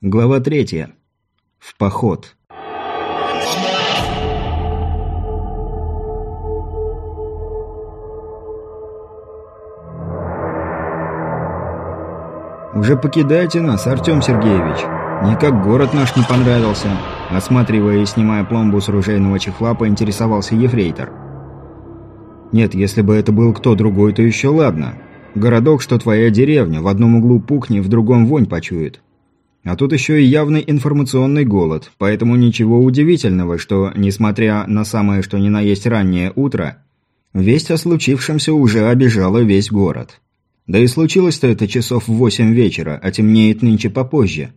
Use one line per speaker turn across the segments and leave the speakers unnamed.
Глава третья. В поход. «Уже покидайте нас, Артем Сергеевич. Никак город наш не понравился», осматривая и снимая пломбу с ружейного чехла, поинтересовался ефрейтор. «Нет, если бы это был кто другой, то еще ладно. Городок, что твоя деревня, в одном углу пухни, в другом вонь почует. А тут еще и явный информационный голод, поэтому ничего удивительного, что, несмотря на самое что ни на есть раннее утро, весть о случившемся уже обижала весь город. Да и случилось-то это часов в восемь вечера, а темнеет нынче попозже.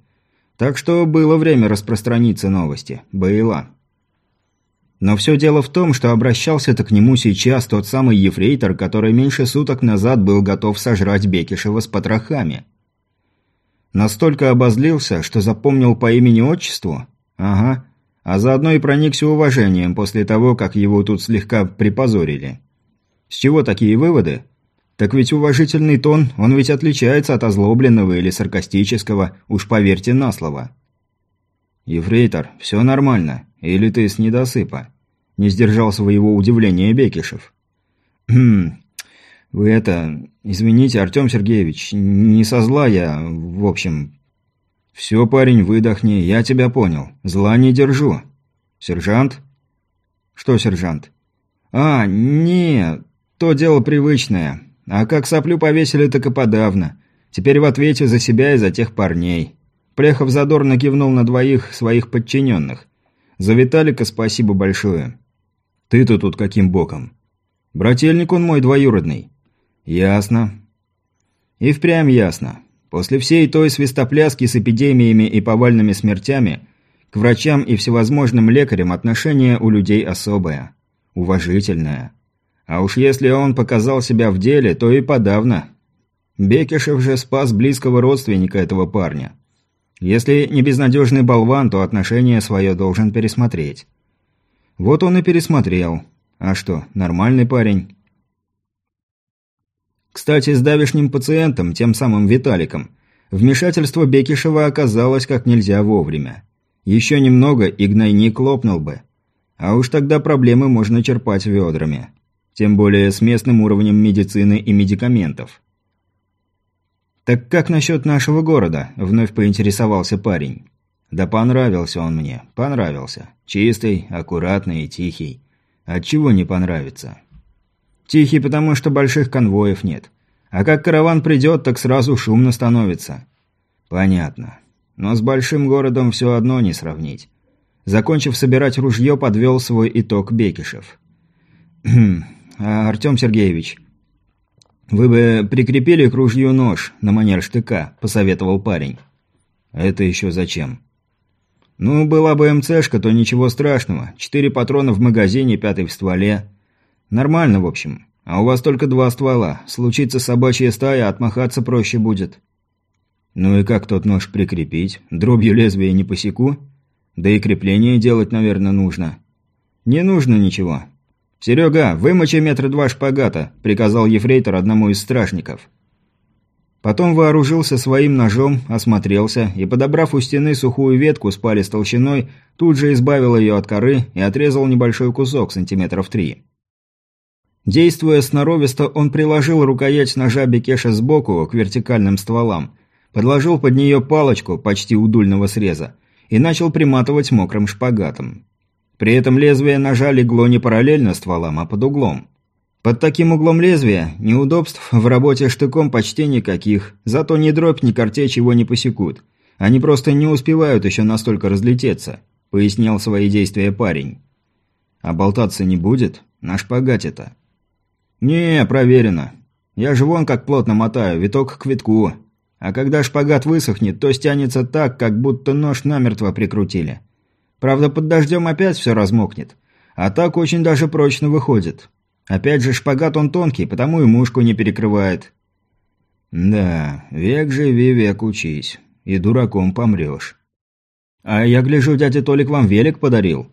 Так что было время распространиться новости. Было. Но все дело в том, что обращался-то к нему сейчас тот самый ефрейтор, который меньше суток назад был готов сожрать Бекишева с потрохами. Настолько обозлился, что запомнил по имени-отчеству? Ага. А заодно и проникся уважением после того, как его тут слегка припозорили. С чего такие выводы? Так ведь уважительный тон, он ведь отличается от озлобленного или саркастического, уж поверьте на слово. «Ефрейтор, все нормально. Или ты с недосыпа?» Не сдержал своего удивления Бекишев. «Хм... Вы это... Извините, Артем Сергеевич, не со зла я... В общем... Все, парень, выдохни, я тебя понял. Зла не держу. Сержант?» «Что, сержант?» «А, не, то дело привычное. А как соплю повесили, так и подавно. Теперь в ответе за себя и за тех парней». Плехов задорно кивнул на двоих своих подчиненных. «За Виталика спасибо большое». «Ты-то тут каким боком?» «Брательник он мой двоюродный». «Ясно». «И впрямь ясно. После всей той свистопляски с эпидемиями и повальными смертями к врачам и всевозможным лекарям отношение у людей особое. Уважительное. А уж если он показал себя в деле, то и подавно. Бекишев же спас близкого родственника этого парня. Если не безнадежный болван, то отношение свое должен пересмотреть. Вот он и пересмотрел. А что, нормальный парень. Кстати, с давешним пациентом, тем самым Виталиком, вмешательство Бекишева оказалось как нельзя вовремя. Еще немного, и гнойник лопнул бы. А уж тогда проблемы можно черпать ведрами. Тем более с местным уровнем медицины и медикаментов. «Так как насчет нашего города?» – вновь поинтересовался парень. «Да понравился он мне, понравился. Чистый, аккуратный и тихий. Отчего не понравится?» «Тихий, потому что больших конвоев нет. А как караван придет, так сразу шумно становится». «Понятно. Но с большим городом все одно не сравнить». Закончив собирать ружье, подвел свой итог Бекишев. «А, «Артем Сергеевич, «Вы бы прикрепили к ружью нож на манер штыка», – посоветовал парень. «Это еще зачем?» «Ну, была бы МЦшка, то ничего страшного. Четыре патрона в магазине, пятый в стволе. Нормально, в общем. А у вас только два ствола. Случится собачья стая, отмахаться проще будет». «Ну и как тот нож прикрепить? Дробью лезвия не посеку? Да и крепление делать, наверное, нужно». «Не нужно ничего. «Серега, вымочи метра два шпагата», – приказал ефрейтор одному из стражников. Потом вооружился своим ножом, осмотрелся и, подобрав у стены сухую ветку с палец толщиной, тут же избавил ее от коры и отрезал небольшой кусок сантиметров три. Действуя сноровисто, он приложил рукоять ножа Бекеша сбоку к вертикальным стволам, подложил под нее палочку почти удульного среза и начал приматывать мокрым шпагатом. При этом лезвие ножа легло не параллельно стволам, а под углом. Под таким углом лезвия неудобств в работе штыком почти никаких, зато ни дробь, ни картечь его не посекут. Они просто не успевают еще настолько разлететься, пояснил свои действия парень. А болтаться не будет? На шпагате-то. Не, проверено. Я же вон как плотно мотаю, виток к витку. А когда шпагат высохнет, то стянется так, как будто нож намертво прикрутили. Правда, под дождем опять все размокнет. А так очень даже прочно выходит. Опять же, шпагат он тонкий, потому и мушку не перекрывает. Да, век живи, век учись. И дураком помрешь. А я гляжу, дядя Толик вам велик подарил.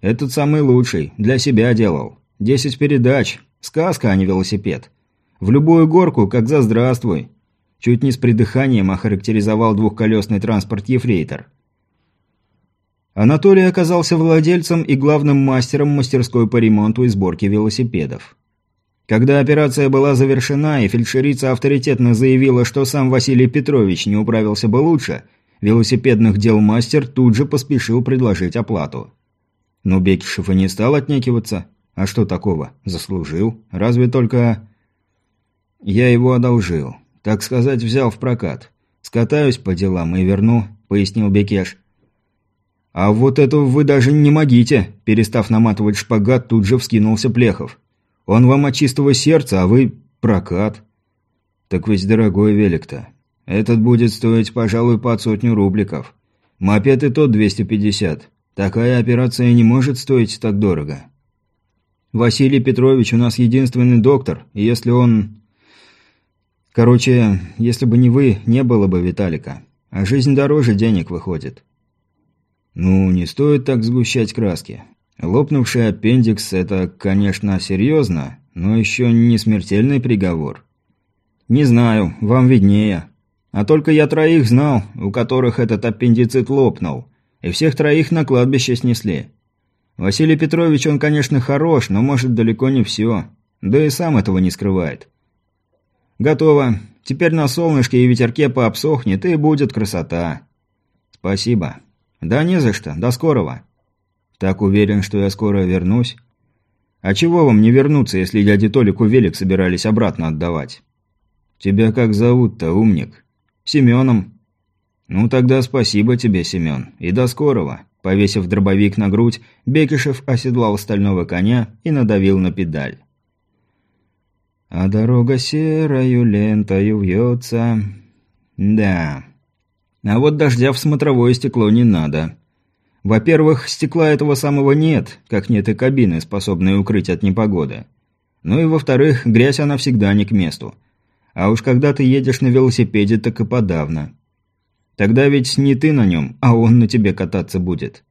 Этот самый лучший, для себя делал. Десять передач. Сказка, а не велосипед. В любую горку, как за здравствуй. Чуть не с придыханием охарактеризовал двухколесный транспорт «Ефрейтор». Анатолий оказался владельцем и главным мастером мастерской по ремонту и сборке велосипедов. Когда операция была завершена и фельдшерица авторитетно заявила, что сам Василий Петрович не управился бы лучше, велосипедных дел мастер тут же поспешил предложить оплату. Но Бекишев и не стал отнекиваться. А что такого? Заслужил. Разве только... Я его одолжил. Так сказать, взял в прокат. Скатаюсь по делам и верну, пояснил Бекеш. «А вот этого вы даже не могите!» Перестав наматывать шпагат, тут же вскинулся Плехов. «Он вам от чистого сердца, а вы... прокат!» «Так ведь дорогой велик-то. Этот будет стоить, пожалуй, под сотню рубликов. Мопед и тот 250. Такая операция не может стоить так дорого. Василий Петрович у нас единственный доктор, и если он... Короче, если бы не вы, не было бы Виталика. А жизнь дороже денег выходит. Ну, не стоит так сгущать краски. Лопнувший аппендикс – это, конечно, серьезно, но еще не смертельный приговор. Не знаю, вам виднее. А только я троих знал, у которых этот аппендицит лопнул, и всех троих на кладбище снесли. Василий Петрович, он, конечно, хорош, но может далеко не все. Да и сам этого не скрывает. Готово. Теперь на солнышке и ветерке пообсохнет, и будет красота. Спасибо. «Да не за что. До скорого». «Так уверен, что я скоро вернусь?» «А чего вам не вернуться, если дяде Толику велик собирались обратно отдавать?» «Тебя как зовут-то, умник?» «Семеном». «Ну тогда спасибо тебе, Семен, и до скорого». Повесив дробовик на грудь, Бекишев оседлал стального коня и надавил на педаль. «А дорога серою лентою вьется...» «Да, а вот дождя в смотровое стекло не надо. Во-первых, стекла этого самого нет, как нет и кабины, способной укрыть от непогоды. Ну и во-вторых, грязь она всегда не к месту. А уж когда ты едешь на велосипеде, так и подавно. Тогда ведь не ты на нем, а он на тебе кататься будет.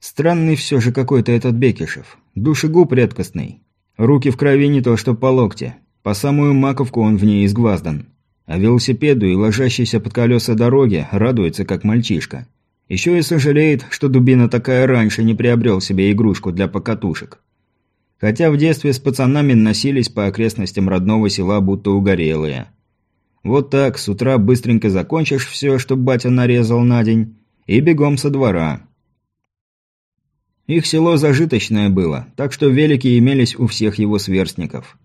Странный все же какой-то этот Бекишев. Душегуб редкостный. Руки в крови не то что по локте. По самую маковку он в ней изгваздан. А велосипеду и ложащейся под колеса дороги радуется, как мальчишка. Еще и сожалеет, что дубина такая раньше не приобрел себе игрушку для покатушек. Хотя в детстве с пацанами носились по окрестностям родного села будто угорелые. Вот так, с утра быстренько закончишь все, что батя нарезал на день, и бегом со двора. Их село зажиточное было, так что велики имелись у всех его сверстников.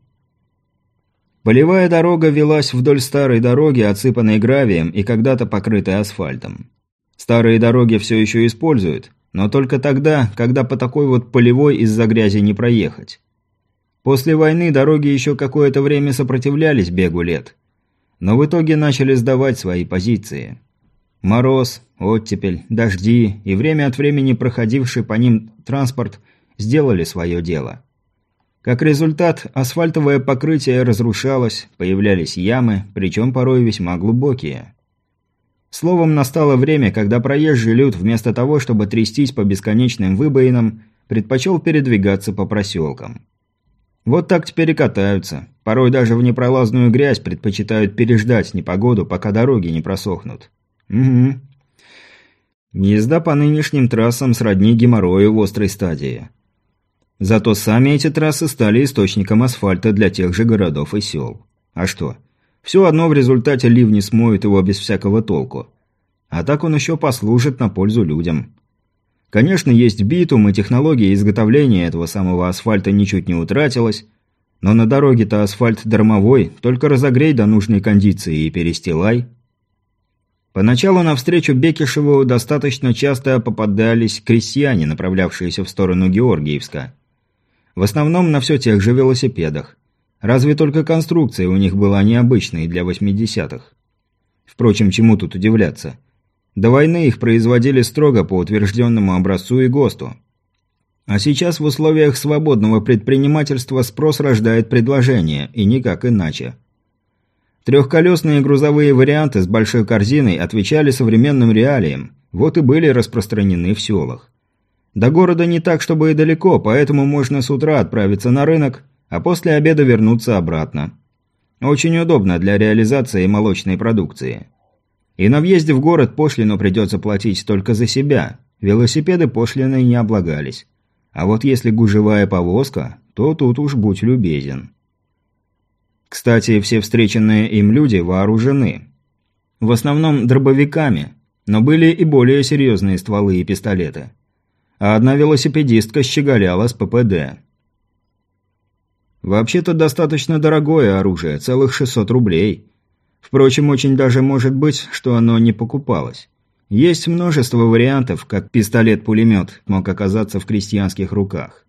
Полевая дорога велась вдоль старой дороги, отсыпанной гравием и когда-то покрытой асфальтом. Старые дороги все еще используют, но только тогда, когда по такой вот полевой из-за грязи не проехать. После войны дороги еще какое-то время сопротивлялись бегу лет. Но в итоге начали сдавать свои позиции. Мороз, оттепель, дожди и время от времени проходивший по ним транспорт сделали свое дело. Как результат, асфальтовое покрытие разрушалось, появлялись ямы, причем порой весьма глубокие. Словом, настало время, когда проезжий люд вместо того, чтобы трястись по бесконечным выбоинам, предпочел передвигаться по проселкам. Вот так теперь и катаются. Порой даже в непролазную грязь предпочитают переждать непогоду, пока дороги не просохнут. Угу. Езда по нынешним трассам сродни геморрою в острой стадии. Зато сами эти трассы стали источником асфальта для тех же городов и сел. А что? Все одно в результате ливни смоют его без всякого толку. А так он еще послужит на пользу людям. Конечно, есть битум, и технология изготовления этого самого асфальта ничуть не утратилась, но на дороге-то асфальт дармовой, только разогрей до нужной кондиции и перестилай. Поначалу навстречу Бекишеву достаточно часто попадались крестьяне, направлявшиеся в сторону Георгиевска. В основном на все тех же велосипедах. Разве только конструкция у них была необычной для 80-х. Впрочем, чему тут удивляться? До войны их производили строго по утвержденному образцу и ГОСТу. А сейчас в условиях свободного предпринимательства спрос рождает предложение, и никак иначе. Трехколесные грузовые варианты с большой корзиной отвечали современным реалиям, вот и были распространены в селах. До города не так, чтобы и далеко, поэтому можно с утра отправиться на рынок, а после обеда вернуться обратно. Очень удобно для реализации молочной продукции. И на въезде в город пошлину придется платить только за себя. Велосипеды пошлиной не облагались. А вот если гужевая повозка, то тут уж будь любезен. Кстати, все встреченные им люди вооружены. В основном дробовиками, но были и более серьезные стволы и пистолеты. А одна велосипедистка щеголяла с ППД. Вообще-то достаточно дорогое оружие, целых 600 рублей. Впрочем, очень даже может быть, что оно не покупалось. Есть множество вариантов, как пистолет-пулемет мог оказаться в крестьянских руках.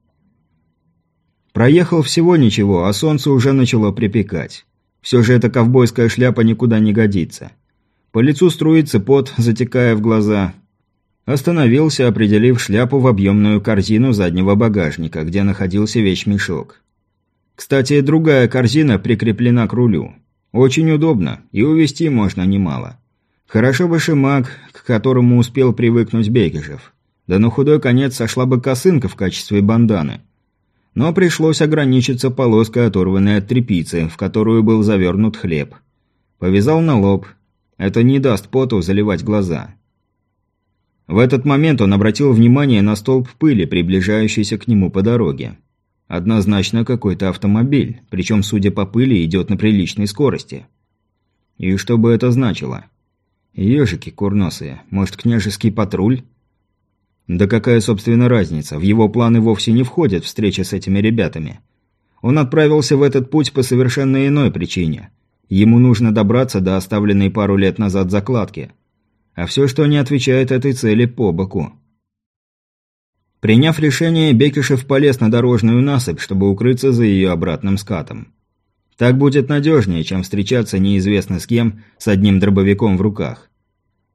Проехал всего ничего, а солнце уже начало припекать. Все же эта ковбойская шляпа никуда не годится. По лицу струится пот, затекая в глаза. Остановился, определив шляпу в объемную корзину заднего багажника, где находился вещмешок. Кстати, другая корзина прикреплена к рулю. Очень удобно, и увезти можно немало. Хорошо бы шимак, к которому успел привыкнуть Бекишев. Да на худой конец сошла бы косынка в качестве банданы. Но пришлось ограничиться полоской, оторванной от тряпицы, в которую был завернут хлеб. Повязал на лоб. Это не даст поту заливать глаза. В этот момент он обратил внимание на столб пыли, приближающийся к нему по дороге. Однозначно какой-то автомобиль, причем, судя по пыли, идет на приличной скорости. И что бы это значило? Ежики курносые, может, княжеский патруль? Да какая, собственно, разница, в его планы вовсе не входит встреча с этими ребятами. Он отправился в этот путь по совершенно иной причине. Ему нужно добраться до оставленной пару лет назад закладки. А все, что не отвечает этой цели, по боку. Приняв решение, Бекишев полез на дорожную насыпь, чтобы укрыться за ее обратным скатом. Так будет надежнее, чем встречаться неизвестно с кем, с одним дробовиком в руках.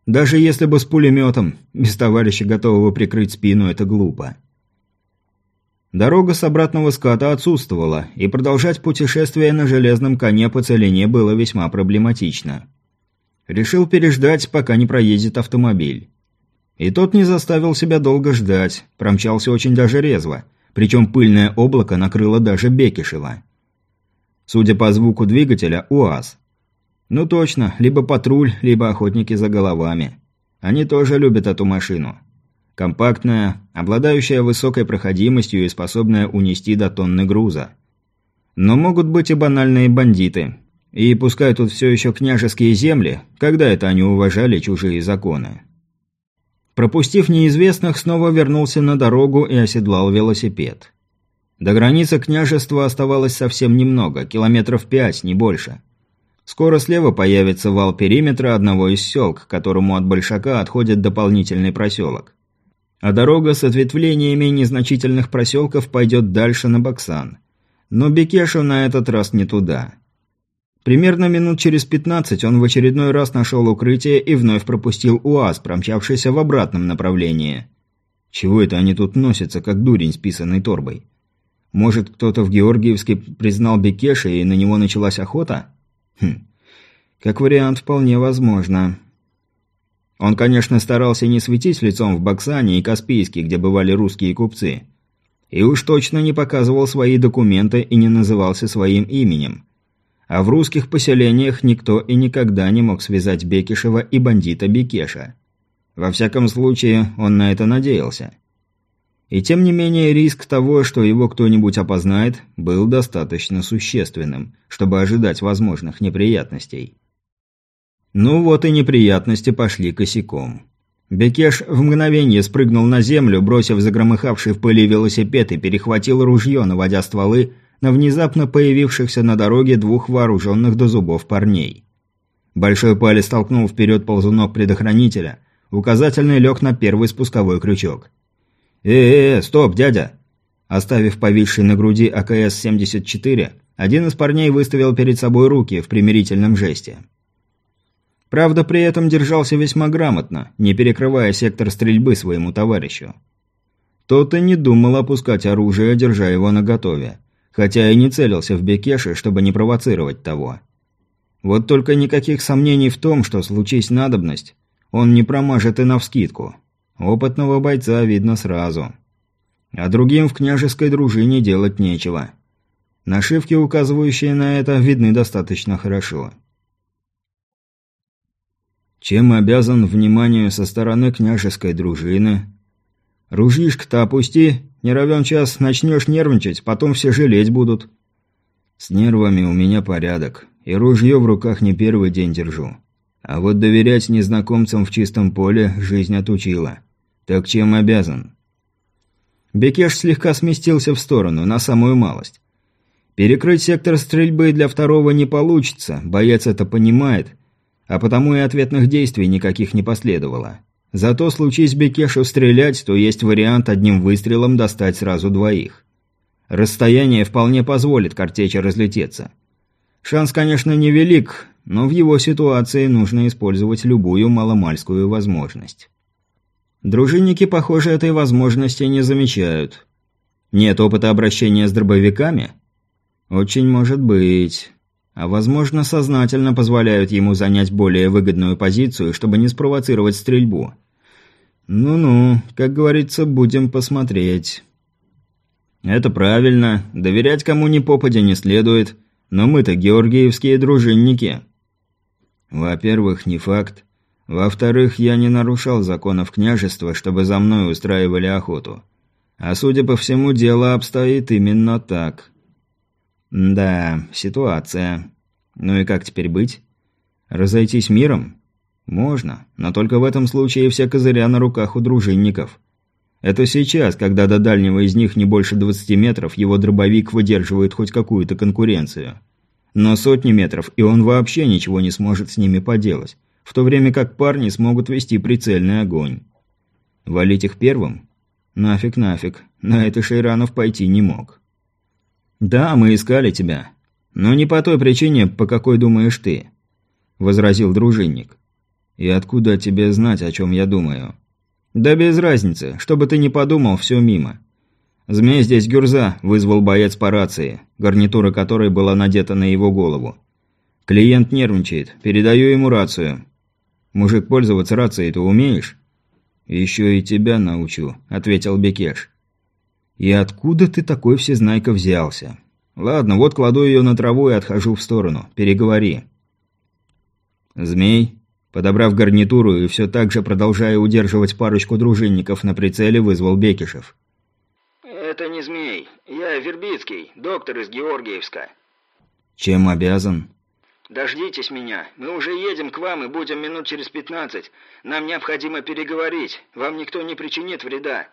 Даже если бы с пулеметом, без товарища, готового прикрыть спину, это глупо. Дорога с обратного ската отсутствовала, и продолжать путешествие на железном коне по целине было весьма проблематично. Решил переждать, пока не проедет автомобиль. И тот не заставил себя долго ждать, промчался очень даже резво, причем пыльное облако накрыло даже Бекишева. Судя по звуку двигателя, УАЗ. Ну точно, либо патруль, либо охотники за головами. Они тоже любят эту машину. Компактная, обладающая высокой проходимостью и способная унести до тонны груза. Но могут быть и банальные бандиты. И пускай тут все еще княжеские земли, когда это они уважали чужие законы. Пропустив неизвестных, снова вернулся на дорогу и оседлал велосипед. До границы княжества оставалось совсем немного, километров пять, не больше. Скоро слева появится вал периметра одного из сел, к которому от Большака отходит дополнительный проселок. А дорога с ответвлениями незначительных проселков пойдет дальше на Баксан. Но Бекешу на этот раз не туда. Примерно минут через 15 он в очередной раз нашел укрытие и вновь пропустил УАЗ, промчавшийся в обратном направлении. Чего это они тут носятся, как дурень с писаной торбой? Может, кто-то в Георгиевске признал Бекеша и на него началась охота? Хм. Как вариант, вполне возможно. Он, конечно, старался не светить лицом в Баксане и Каспийске, где бывали русские купцы. И уж точно не показывал свои документы и не назывался своим именем а в русских поселениях никто и никогда не мог связать Бекишева и бандита Бекеша. Во всяком случае, он на это надеялся. И тем не менее, риск того, что его кто-нибудь опознает, был достаточно существенным, чтобы ожидать возможных неприятностей. Ну вот и неприятности пошли косяком. Бекеш в мгновение спрыгнул на землю, бросив загромыхавший в пыли велосипед и перехватил ружье, наводя стволы на внезапно появившихся на дороге двух вооруженных до зубов парней. Большой палец толкнул вперед ползунок предохранителя, указательный лег на первый спусковой крючок. «Э-э-э, стоп, дядя!» Оставив повисший на груди АКС-74, один из парней выставил перед собой руки в примирительном жесте. Правда, при этом держался весьма грамотно, не перекрывая сектор стрельбы своему товарищу. Тот и не думал опускать оружие, держа его наготове хотя и не целился в Бекеше, чтобы не провоцировать того. Вот только никаких сомнений в том, что случись надобность, он не промажет и навскидку. Опытного бойца видно сразу. А другим в княжеской дружине делать нечего. Нашивки, указывающие на это, видны достаточно хорошо. Чем обязан вниманию со стороны княжеской дружины? Ружишко-то опусти, не равен час начнешь нервничать, потом все жалеть будут. С нервами у меня порядок, и ружье в руках не первый день держу. А вот доверять незнакомцам в чистом поле жизнь отучила. Так чем обязан? Бекеш слегка сместился в сторону, на самую малость. Перекрыть сектор стрельбы для второго не получится, боец это понимает, а потому и ответных действий никаких не последовало. Зато случись Бекешу стрелять, то есть вариант одним выстрелом достать сразу двоих. Расстояние вполне позволит картече разлететься. Шанс, конечно, невелик, но в его ситуации нужно использовать любую маломальскую возможность. Дружинники, похоже, этой возможности не замечают. Нет опыта обращения с дробовиками? Очень может быть а возможно сознательно позволяют ему занять более выгодную позицию, чтобы не спровоцировать стрельбу. Ну-ну, как говорится, будем посмотреть. Это правильно, доверять кому ни попадя не следует, но мы-то георгиевские дружинники. Во-первых, не факт. Во-вторых, я не нарушал законов княжества, чтобы за мной устраивали охоту. А судя по всему, дело обстоит именно так. Да, ситуация. Ну и как теперь быть? Разойтись миром? Можно, но только в этом случае все козыря на руках у дружинников. Это сейчас, когда до дальнего из них не больше 20 метров, его дробовик выдерживает хоть какую-то конкуренцию. Но сотни метров, и он вообще ничего не сможет с ними поделать, в то время как парни смогут вести прицельный огонь. Валить их первым? Нафиг, нафиг, на это Шейранов пойти не мог. «Да, мы искали тебя. Но не по той причине, по какой думаешь ты», – возразил дружинник. «И откуда тебе знать, о чем я думаю?» «Да без разницы. Что бы ты ни подумал, все мимо». «Змей здесь Гюрза», – вызвал боец по рации, гарнитура которой была надета на его голову. «Клиент нервничает. Передаю ему рацию». «Мужик, пользоваться рацией-то умеешь?» «Еще и тебя научу», – ответил Бекеш. «И откуда ты такой всезнайка взялся?» «Ладно, вот кладу ее на траву и отхожу в сторону. Переговори». Змей, подобрав гарнитуру и все так же продолжая удерживать парочку дружинников на прицеле, вызвал Бекишев.
«Это не змей. Я Вербицкий, доктор из Георгиевска».
«Чем обязан?»
«Дождитесь меня. Мы уже едем к вам и будем минут через пятнадцать. Нам необходимо переговорить. Вам никто не причинит вреда».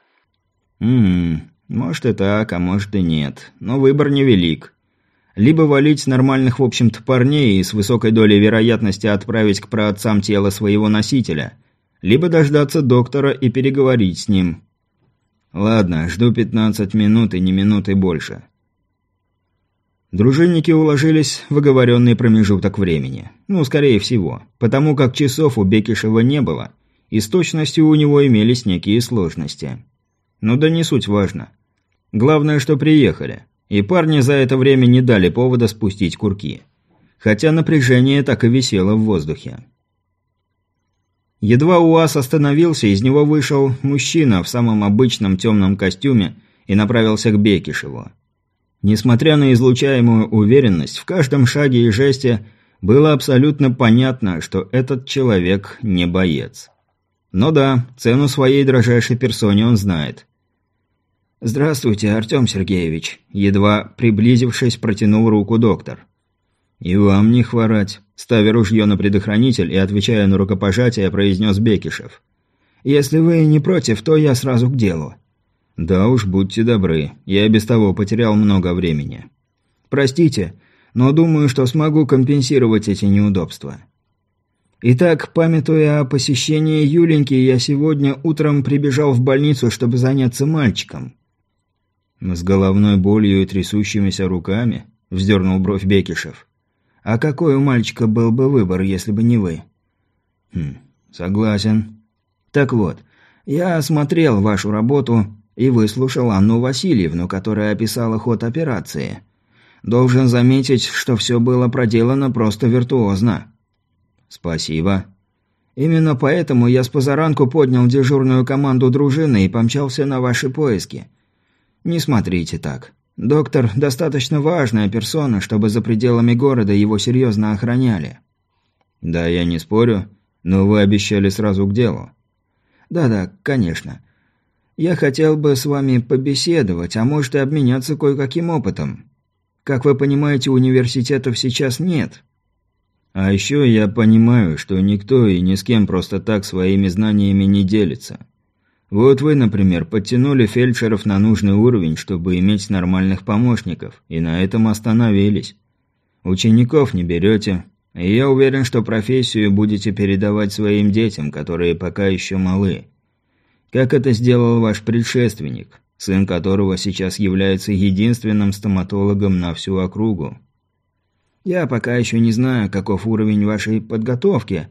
«М-м, может и так, а может и нет. Но выбор невелик. Либо валить нормальных, в общем-то, парней и с высокой долей вероятности отправить к праотцам тело своего носителя, либо дождаться доктора и переговорить с ним. Ладно, жду 15 минут и не минуты больше. Дружинники уложились в оговоренный промежуток времени. Ну, скорее всего, потому как часов у Бекишева не было, и с точностью у него имелись некие сложности. Но да не суть важно. Главное, что приехали. И парни за это время не дали повода спустить курки. Хотя напряжение так и висело в воздухе. Едва УАЗ остановился, из него вышел мужчина в самом обычном темном костюме и направился к Бекишеву. Несмотря на излучаемую уверенность, в каждом шаге и жесте было абсолютно понятно, что этот человек не боец. Но да, цену своей дрожайшей персоне он знает. «Здравствуйте, Артем Сергеевич», – едва приблизившись, протянул руку доктор. «И вам не хворать», – ставя ружье на предохранитель и отвечая на рукопожатие, произнес Бекишев. «Если вы не против, то я сразу к делу». «Да уж, будьте добры, я без того потерял много времени». «Простите, но думаю, что смогу компенсировать эти неудобства». Итак, памятуя о посещении Юленьки, я сегодня утром прибежал в больницу, чтобы заняться мальчиком. «С головной болью и трясущимися руками?» – вздернул бровь Бекишев. «А какой у мальчика был бы выбор, если бы не вы?» «Хм, согласен». «Так вот, я осмотрел вашу работу и выслушал Анну Васильевну, которая описала ход операции. Должен заметить, что все было проделано просто виртуозно». «Спасибо». «Именно поэтому я с позаранку поднял дежурную команду дружины и помчался на ваши поиски». «Не смотрите так.
Доктор достаточно важная персона, чтобы за пределами города его серьезно охраняли».
«Да, я не спорю, но вы обещали сразу к делу».
«Да-да, конечно. Я хотел бы с вами побеседовать, а может и обменяться кое-каким опытом. Как вы понимаете, университетов сейчас нет».
«А еще я понимаю, что никто и ни с кем просто так своими знаниями не делится. Вот вы, например, подтянули фельдшеров на нужный уровень, чтобы иметь нормальных помощников, и на этом остановились. Учеников не берете, и я уверен, что профессию будете передавать своим детям, которые пока еще малы. Как это сделал ваш предшественник, сын которого сейчас является единственным стоматологом на всю округу.
Я пока еще не знаю, каков уровень вашей подготовки,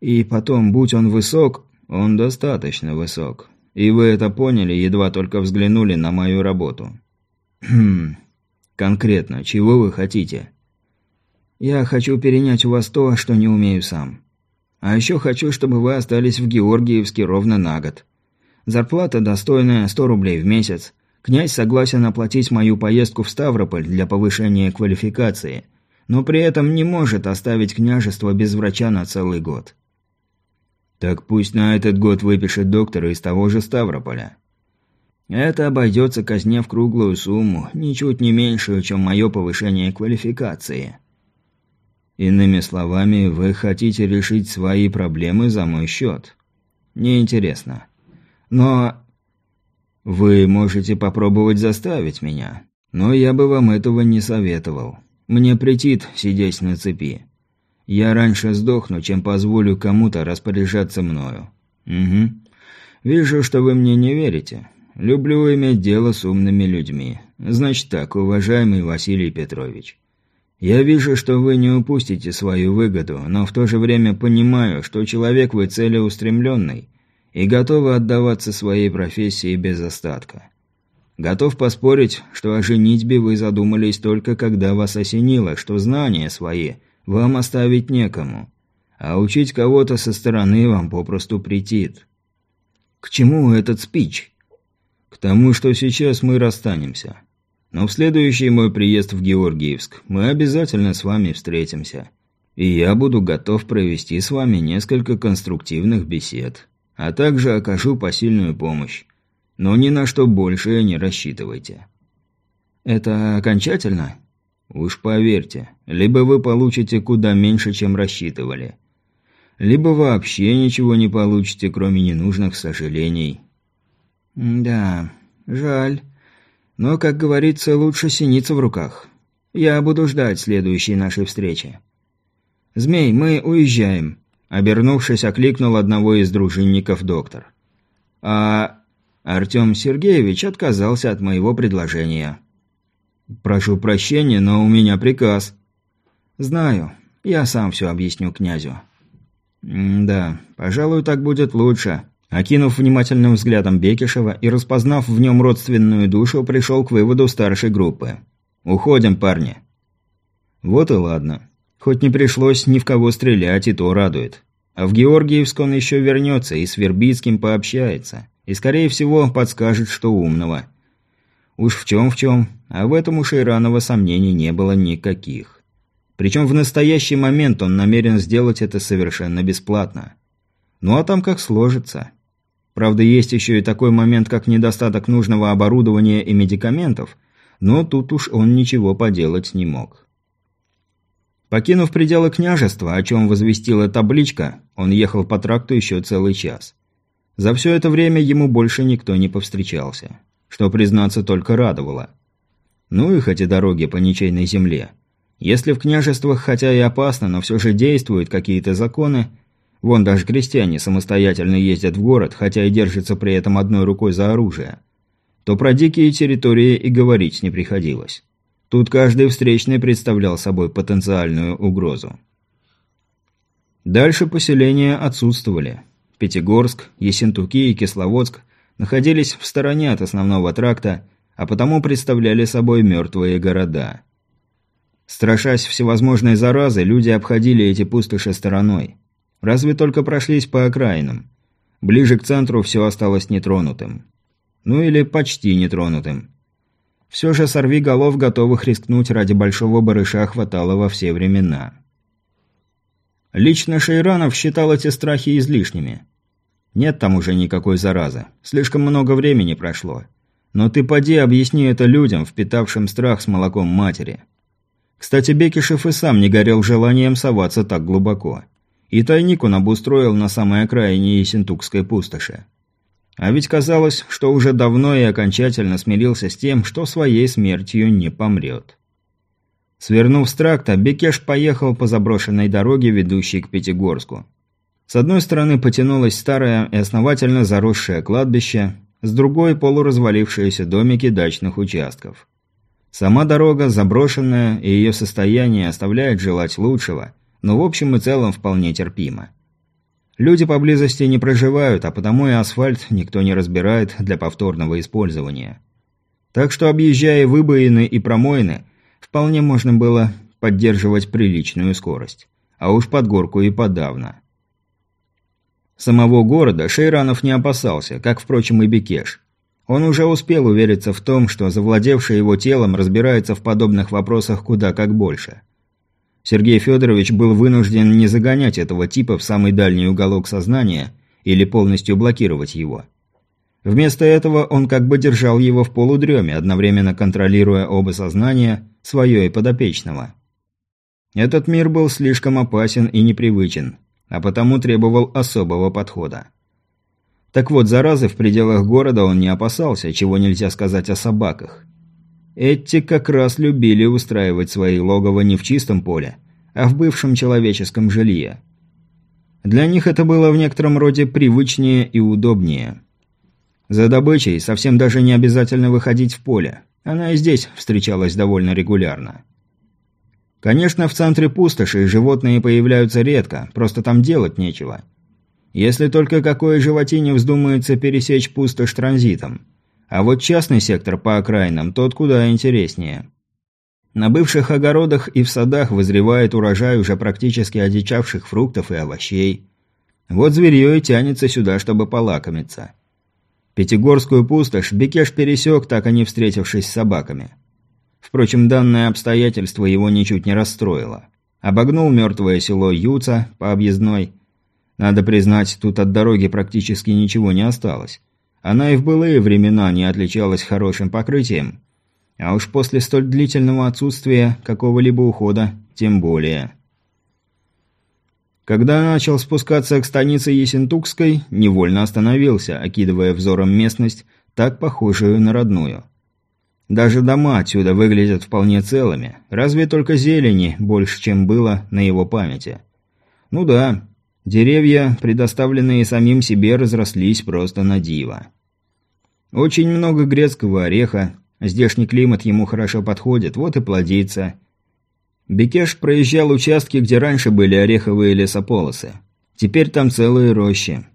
и потом, будь он высок,
он достаточно высок. И вы это поняли, едва только взглянули на мою работу. Хм. Конкретно, чего вы хотите?
Я хочу перенять у вас то, что не умею сам. А еще хочу, чтобы вы остались в Георгиевске ровно на год. Зарплата достойная, 100 рублей в месяц. Князь согласен оплатить мою поездку в Ставрополь для повышения квалификации, но при этом не может оставить княжество без врача на целый год.
Так пусть на этот год выпишет доктора из того же Ставрополя.
Это обойдется казне в круглую сумму, ничуть не меньшую, чем мое повышение квалификации.
Иными словами, вы хотите решить свои проблемы за мой счет. Неинтересно. Но... Вы можете попробовать заставить меня, но я бы вам этого не советовал. Мне претит сидеть на цепи. Я раньше сдохну, чем позволю кому-то распоряжаться мною. Угу. Вижу, что вы мне не верите. Люблю иметь дело с умными людьми. Значит так, уважаемый Василий Петрович. Я вижу, что вы не упустите свою выгоду, но в то же время понимаю, что человек вы целеустремленный и готовы отдаваться своей профессии без остатка. Готов поспорить, что о женитьбе вы задумались только когда вас осенило, что знания свои – вам оставить некому. А учить кого-то со стороны вам попросту претит. К чему этот спич? К тому, что сейчас мы расстанемся. Но в следующий мой приезд в Георгиевск мы обязательно с вами встретимся. И я буду готов провести с вами несколько конструктивных бесед. А также окажу посильную помощь. Но ни на что большее не рассчитывайте.
Это окончательно?
Уж поверьте, либо вы получите куда меньше, чем рассчитывали. Либо вообще ничего не получите, кроме ненужных сожалений.
Да, жаль. Но, как говорится, лучше синица в руках. Я буду ждать следующей нашей встречи. Змей, мы уезжаем. Обернувшись, окликнул одного из дружинников доктор. А Артем Сергеевич отказался от моего предложения.
«Прошу прощения, но у меня приказ».
«Знаю. Я сам все объясню князю».
«Да, пожалуй, так будет лучше». Окинув внимательным взглядом Бекишева и распознав в нем родственную душу, пришел к выводу старшей группы. «Уходим, парни». Вот и ладно. Хоть не пришлось ни в кого стрелять, и то радует. А в Георгиевск он еще вернется и с Вербицким пообщается. И, скорее всего, подскажет, что умного. Уж в чем в чем, а в этом у Шейранова сомнений не было никаких. Причем в настоящий момент он намерен сделать это совершенно бесплатно. Ну а там как сложится. Правда, есть еще и такой момент, как недостаток нужного оборудования и медикаментов, но тут уж он ничего поделать не мог. Покинув пределы княжества, о чем возвестила табличка, он ехал по тракту еще целый час. За все это время ему больше никто не повстречался что, признаться, только радовало. Ну и хоть дороги по ничейной земле. Если в княжествах хотя и опасно, но все же действуют какие-то законы, вон даже крестьяне самостоятельно ездят в город, хотя и держатся при этом одной рукой за оружие, то про дикие территории и говорить не приходилось. Тут каждый встречный представлял собой потенциальную угрозу. Дальше поселения отсутствовали. Пятигорск, Ессентуки и Кисловодск находились в стороне от основного тракта, а потому представляли собой мертвые города. Страшась всевозможной заразы, люди обходили эти пустоши стороной. Разве только прошлись по окраинам. Ближе к центру все осталось нетронутым. Ну или почти нетронутым. Все же сорви голов, готовых рискнуть ради большого барыша, хватало во все времена. Лично Шейранов считал эти страхи излишними. Нет там уже никакой заразы. Слишком много времени прошло. Но ты поди объясни это людям, впитавшим страх с молоком матери. Кстати, Бекишев и сам не горел желанием соваться так глубоко. И тайник он обустроил на самой окраине Ессентукской пустоши. А ведь казалось, что уже давно и окончательно смирился с тем, что своей смертью не помрет. Свернув с тракта, Бекеш поехал по заброшенной дороге, ведущей к Пятигорску. С одной стороны потянулось старое и основательно заросшее кладбище, с другой – полуразвалившиеся домики дачных участков. Сама дорога заброшенная, и ее состояние оставляет желать лучшего, но в общем и целом вполне терпимо. Люди поблизости не проживают, а потому и асфальт никто не разбирает для повторного использования. Так что, объезжая выбоины и промоины – вполне можно было поддерживать приличную скорость. А уж под горку и подавно. Самого города Шейранов не опасался, как, впрочем, и Бекеш. Он уже успел увериться в том, что завладевший его телом разбирается в подобных вопросах куда как больше. Сергей Федорович был вынужден не загонять этого типа в самый дальний уголок сознания или полностью блокировать его. Вместо этого он как бы держал его в полудреме, одновременно контролируя оба сознания, свое и подопечного. Этот мир был слишком опасен и непривычен, а потому требовал особого подхода. Так вот, заразы в пределах города он не опасался, чего нельзя сказать о собаках. Эти как раз любили устраивать свои логово не в чистом поле, а в бывшем человеческом жилье. Для них это было в некотором роде привычнее и удобнее – за добычей совсем даже не обязательно выходить в поле. Она и здесь встречалась довольно регулярно. Конечно, в центре пустоши животные появляются редко, просто там делать нечего. Если только какое животине вздумается пересечь пустошь транзитом. А вот частный сектор по окраинам, тот куда интереснее. На бывших огородах и в садах вызревает урожай уже практически одичавших фруктов и овощей. Вот зверье и тянется сюда, чтобы полакомиться. Пятигорскую пустошь Бекеш пересек, так и не встретившись с собаками. Впрочем, данное обстоятельство его ничуть не расстроило. Обогнул мертвое село Юца по объездной. Надо признать, тут от дороги практически ничего не осталось. Она и в былые времена не отличалась хорошим покрытием. А уж после столь длительного отсутствия какого-либо ухода, тем более. Когда начал спускаться к станице Есентукской, невольно остановился, окидывая взором местность, так похожую на родную. Даже дома отсюда выглядят вполне целыми, разве только зелени больше, чем было на его памяти. Ну да, деревья, предоставленные самим себе, разрослись просто на диво. Очень много грецкого ореха, здешний климат ему хорошо подходит, вот и плодится – Бекеш проезжал участки, где раньше были ореховые лесополосы. Теперь там целые рощи.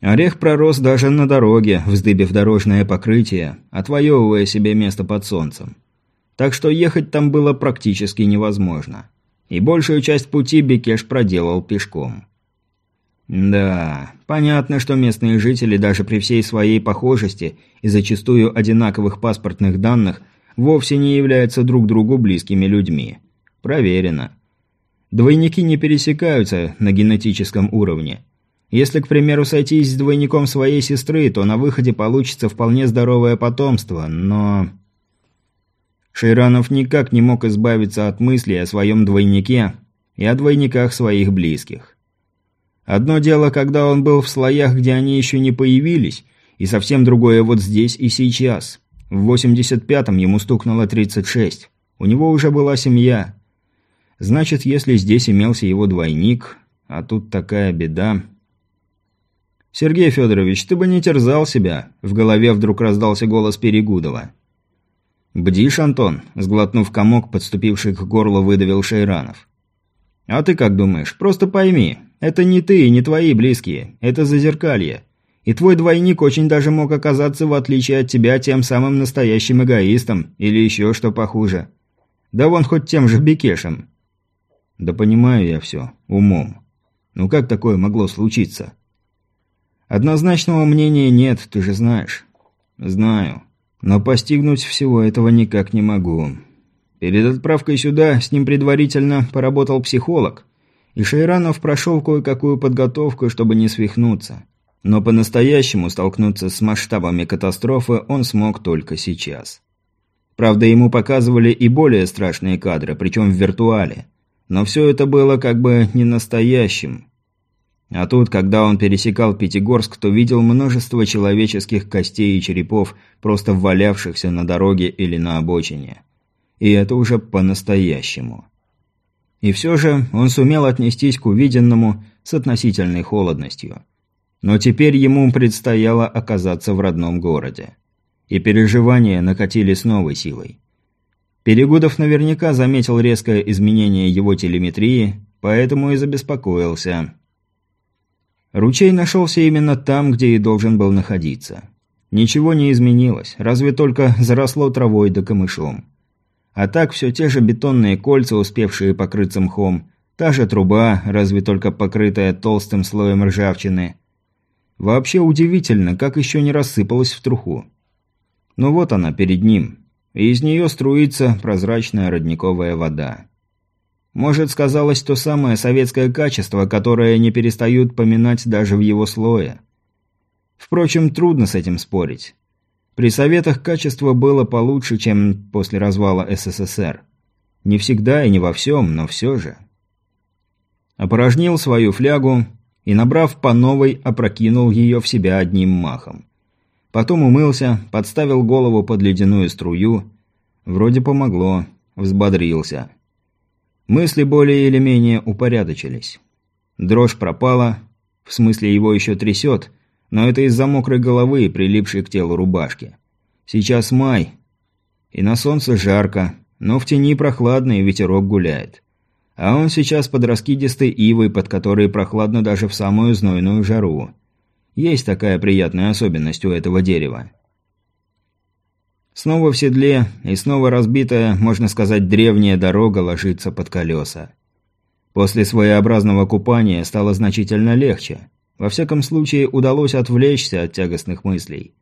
Орех пророс даже на дороге, вздыбив дорожное покрытие, отвоевывая себе место под солнцем. Так что ехать там было практически невозможно. И большую часть пути Бекеш проделал пешком. Да, понятно, что местные жители даже при всей своей похожести и зачастую одинаковых паспортных данных вовсе не являются друг другу близкими людьми. Проверено. Двойники не пересекаются на генетическом уровне. Если, к примеру, сойтись с двойником своей сестры, то на выходе получится вполне здоровое потомство, но... Шейранов никак не мог избавиться от мысли о своем двойнике и о двойниках своих близких. Одно дело, когда он был в слоях, где они еще не появились, и совсем другое вот здесь и сейчас. В 85-м ему стукнуло 36. У него уже была семья. Значит, если здесь имелся его двойник, а тут такая беда... «Сергей Федорович, ты бы не терзал себя», — в голове вдруг раздался голос Перегудова. «Бдишь, Антон», — сглотнув комок, подступивший к горлу, выдавил Шейранов. «А ты как думаешь? Просто пойми, это не ты и не твои близкие, это зазеркалье. И твой двойник очень даже мог оказаться, в отличие от тебя, тем самым настоящим эгоистом, или еще что похуже. Да вон хоть тем же Бекешем. Да понимаю я все, умом. Ну как такое могло случиться? Однозначного мнения нет, ты же знаешь. Знаю. Но постигнуть всего этого никак не могу. Перед отправкой сюда с ним предварительно поработал психолог, и Шейранов прошел кое-какую подготовку, чтобы не свихнуться. Но по-настоящему столкнуться с масштабами катастрофы он смог только сейчас. Правда, ему показывали и более страшные кадры, причем в виртуале. Но все это было как бы не настоящим. А тут, когда он пересекал Пятигорск, то видел множество человеческих костей и черепов, просто валявшихся на дороге или на обочине. И это уже по-настоящему. И все же он сумел отнестись к увиденному с относительной холодностью. Но теперь ему предстояло оказаться в родном городе. И переживания накатили с новой силой. Перегудов наверняка заметил резкое изменение его телеметрии, поэтому и забеспокоился. Ручей нашелся именно там, где и должен был находиться. Ничего не изменилось, разве только заросло травой да камышом. А так все те же бетонные кольца, успевшие покрыться мхом, та же труба, разве только покрытая толстым слоем ржавчины. Вообще удивительно, как еще не рассыпалась в труху. Ну вот она перед ним, и из нее струится прозрачная родниковая вода. Может, сказалось то самое советское качество, которое не перестают поминать даже в его слое. Впрочем, трудно с этим спорить. При Советах качество было получше, чем после развала СССР. Не всегда и не во всем, но все же. Опорожнил свою флягу и, набрав по новой, опрокинул ее в себя одним махом. Потом умылся, подставил голову под ледяную струю. Вроде помогло, взбодрился. Мысли более или менее упорядочились. Дрожь пропала, в смысле его еще трясет – но это из-за мокрой головы, прилипшей к телу рубашки. Сейчас май, и на солнце жарко, но в тени прохладно и ветерок гуляет. А он сейчас под раскидистой ивой, под которой прохладно даже в самую знойную жару. Есть такая приятная особенность у этого дерева. Снова в седле, и снова разбитая, можно сказать, древняя дорога ложится под колеса. После своеобразного купания стало значительно легче. Во всяком случае, удалось отвлечься от тягостных мыслей.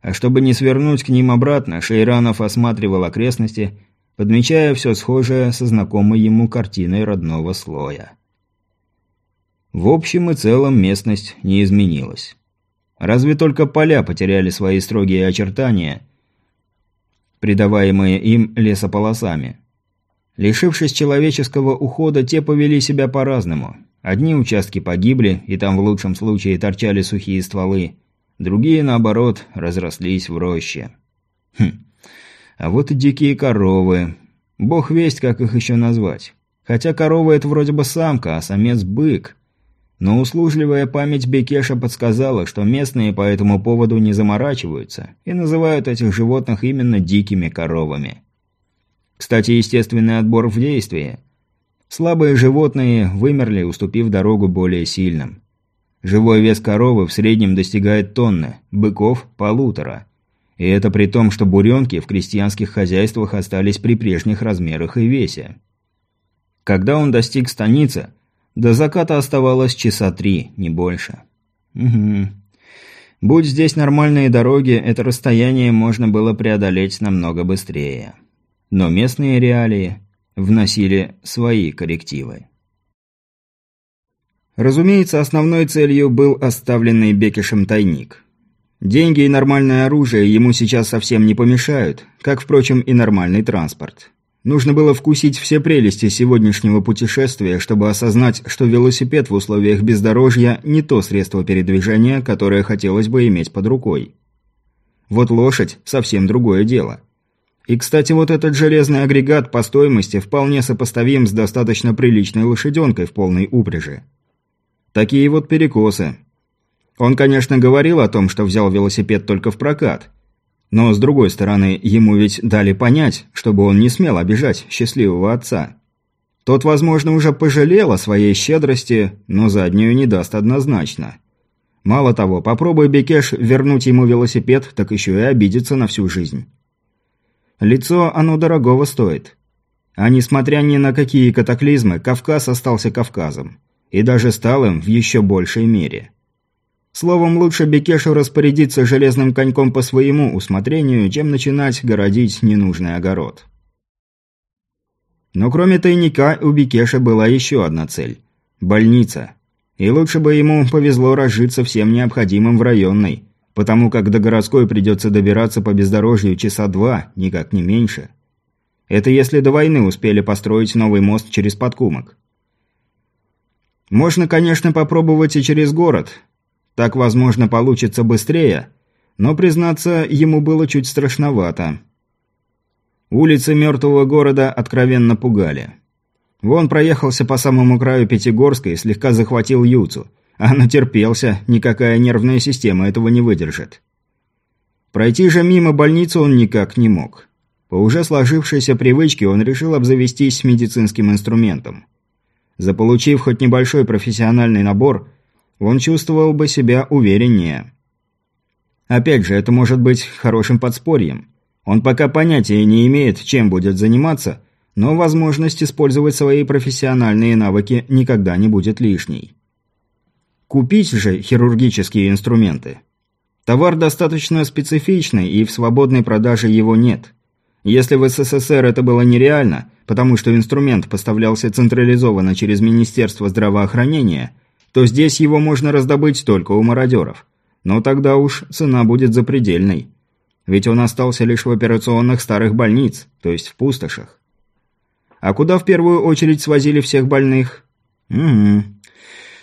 А чтобы не свернуть к ним обратно, Шейранов осматривал окрестности, подмечая все схожее со знакомой ему картиной родного слоя. В общем и целом местность не изменилась. Разве только поля потеряли свои строгие очертания, придаваемые им лесополосами. Лишившись человеческого ухода, те повели себя по-разному – Одни участки погибли, и там в лучшем случае торчали сухие стволы, другие, наоборот, разрослись в роще. Хм. А вот и дикие коровы. Бог весть, как их еще назвать. Хотя корова – это вроде бы самка, а самец – бык. Но услужливая память Бекеша подсказала, что местные по этому поводу не заморачиваются и называют этих животных именно дикими коровами. Кстати, естественный отбор в действии – Слабые животные вымерли, уступив дорогу более сильным. Живой вес коровы в среднем достигает тонны, быков – полутора. И это при том, что буренки в крестьянских хозяйствах остались при прежних размерах и весе. Когда он достиг станицы, до заката оставалось часа три, не больше. Угу. Будь здесь нормальные дороги, это расстояние можно было преодолеть намного быстрее. Но местные реалии вносили свои коррективы. Разумеется, основной целью был оставленный Бекишем тайник. Деньги и нормальное оружие ему сейчас совсем не помешают, как, впрочем, и нормальный транспорт. Нужно было вкусить все прелести сегодняшнего путешествия, чтобы осознать, что велосипед в условиях бездорожья не то средство передвижения, которое хотелось бы иметь под рукой. Вот лошадь – совсем другое дело – и, кстати, вот этот железный агрегат по стоимости вполне сопоставим с достаточно приличной лошаденкой в полной упряжи. Такие вот перекосы. Он, конечно, говорил о том, что взял велосипед только в прокат. Но, с другой стороны, ему ведь дали понять, чтобы он не смел обижать счастливого отца. Тот, возможно, уже пожалел о своей щедрости, но заднюю не даст однозначно. Мало того, попробуй Бекеш вернуть ему велосипед, так еще и обидится на всю жизнь. Лицо оно дорогого стоит. А несмотря ни на какие катаклизмы, Кавказ остался Кавказом. И даже стал им в еще большей мере. Словом, лучше Бекешу распорядиться железным коньком по своему усмотрению, чем начинать городить ненужный огород. Но кроме тайника у Бекеша была еще одна цель – больница. И лучше бы ему повезло разжиться всем необходимым в районной, потому как до городской придется добираться по бездорожью часа два, никак не меньше. Это если до войны успели построить новый мост через подкумок. Можно, конечно, попробовать и через город, так, возможно, получится быстрее, но, признаться, ему было чуть страшновато. Улицы мертвого города откровенно пугали. Вон проехался по самому краю Пятигорска и слегка захватил Юцу, а натерпелся, никакая нервная система этого не выдержит. Пройти же мимо больницы он никак не мог. По уже сложившейся привычке он решил обзавестись медицинским инструментом. Заполучив хоть небольшой профессиональный набор – он чувствовал бы себя увереннее. Опять же, это может быть хорошим подспорьем. Он пока понятия не имеет, чем будет заниматься, но возможность использовать свои профессиональные навыки никогда не будет лишней. Купить же хирургические инструменты. Товар достаточно специфичный, и в свободной продаже его нет. Если в СССР это было нереально, потому что инструмент поставлялся централизованно через Министерство здравоохранения – то здесь его можно раздобыть только у мародеров. Но тогда уж цена будет запредельной. Ведь он остался лишь в операционных старых больниц, то есть в пустошах. А куда в первую очередь свозили всех больных? Угу.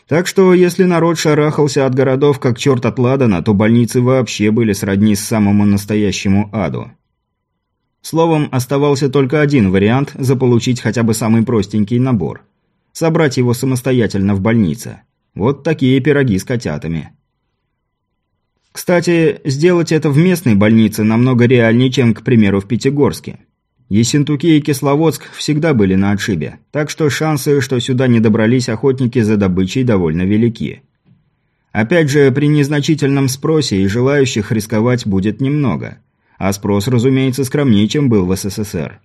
Так что, если народ шарахался от городов как черт от ладана, то больницы вообще были сродни самому настоящему аду. Словом, оставался только один вариант заполучить хотя бы самый простенький набор. Собрать его самостоятельно в больнице. Вот такие пироги с котятами. Кстати, сделать это в местной больнице намного реальнее, чем, к примеру, в Пятигорске. Ессентуки и Кисловодск всегда были на отшибе, так что шансы, что сюда не добрались охотники за добычей, довольно велики. Опять же, при незначительном спросе и желающих рисковать будет немного. А спрос, разумеется, скромнее, чем был в СССР.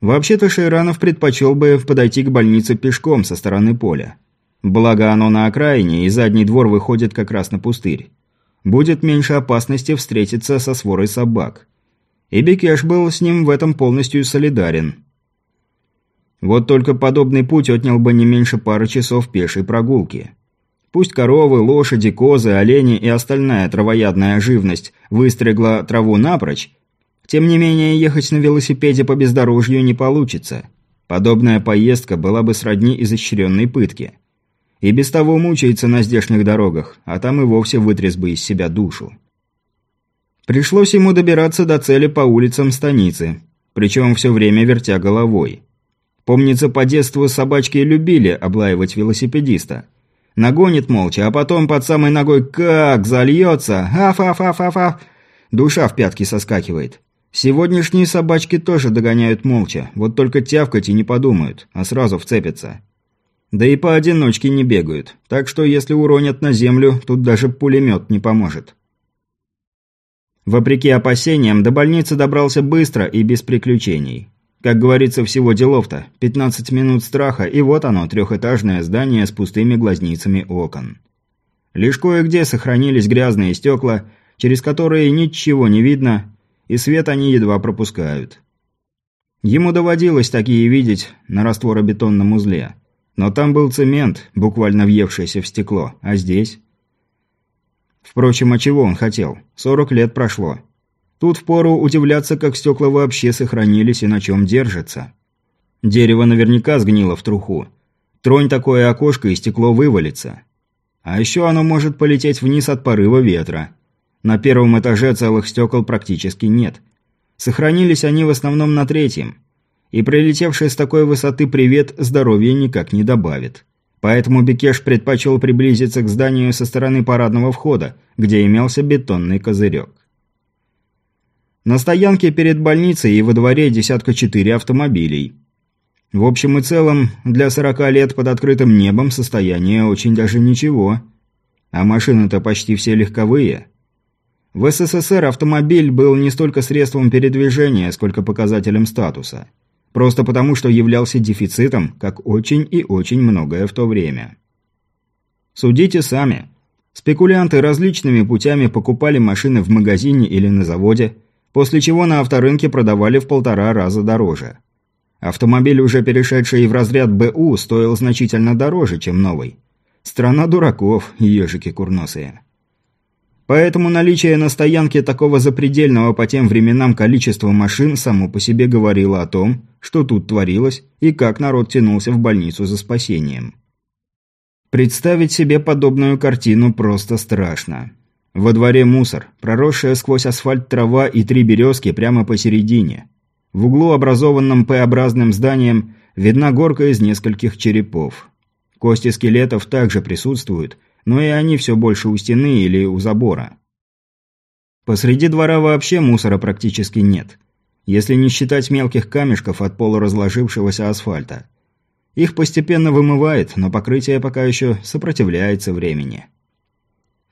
Вообще-то Шейранов предпочел бы подойти к больнице пешком со стороны поля. Благо оно на окраине, и задний двор выходит как раз на пустырь. Будет меньше опасности встретиться со сворой собак. И Бекеш был с ним в этом полностью солидарен. Вот только подобный путь отнял бы не меньше пары часов пешей прогулки. Пусть коровы, лошади, козы, олени и остальная травоядная живность выстригла траву напрочь, тем не менее ехать на велосипеде по бездорожью не получится. Подобная поездка была бы сродни изощренной пытке. И без того мучается на здешних дорогах, а там и вовсе вытряс бы из себя душу. Пришлось ему добираться до цели по улицам станицы, причем все время вертя головой. Помнится, по детству собачки любили облаивать велосипедиста. Нагонит молча, а потом под самой ногой как зальется, аф-аф-аф-аф-аф. Душа в пятки соскакивает. Сегодняшние собачки тоже догоняют молча, вот только тявкать и не подумают, а сразу вцепятся. Да и поодиночке не бегают, так что если уронят на землю, тут даже пулемет не поможет. Вопреки опасениям, до больницы добрался быстро и без приключений. Как говорится, всего делов-то. 15 минут страха, и вот оно, трехэтажное здание с пустыми глазницами окон. Лишь кое-где сохранились грязные стекла, через которые ничего не видно, и свет они едва пропускают. Ему доводилось такие видеть на растворобетонном узле. Но там был цемент, буквально въевшийся в стекло, а здесь... Впрочем, а чего он хотел? 40 лет прошло. Тут впору удивляться, как стекла вообще сохранились и на чем держатся. Дерево наверняка сгнило в труху. Тронь такое окошко, и стекло вывалится. А еще оно может полететь вниз от порыва ветра. На первом этаже целых стекол практически нет. Сохранились они в основном на третьем и прилетевший с такой высоты привет здоровья никак не добавит. Поэтому Бекеш предпочел приблизиться к зданию со стороны парадного входа, где имелся бетонный козырек. На стоянке перед больницей и во дворе десятка четыре автомобилей. В общем и целом, для сорока лет под открытым небом состояние очень даже ничего. А машины-то почти все легковые. В СССР автомобиль был не столько средством передвижения, сколько показателем статуса – Просто потому, что являлся дефицитом, как очень и очень многое в то время. Судите сами. Спекулянты различными путями покупали машины в магазине или на заводе, после чего на авторынке продавали в полтора раза дороже. Автомобиль, уже перешедший в разряд БУ, стоил значительно дороже, чем новый. Страна дураков, ежики курносые. Поэтому наличие на стоянке такого запредельного по тем временам количества машин само по себе говорило о том, что тут творилось и как народ тянулся в больницу за спасением. Представить себе подобную картину просто страшно. Во дворе мусор, проросшая сквозь асфальт трава и три березки прямо посередине. В углу, образованном П-образным зданием, видна горка из нескольких черепов. Кости скелетов также присутствуют, но и они все больше у стены или у забора. Посреди двора вообще мусора практически нет, если не считать мелких камешков от полуразложившегося асфальта. Их постепенно вымывает, но покрытие пока еще сопротивляется времени.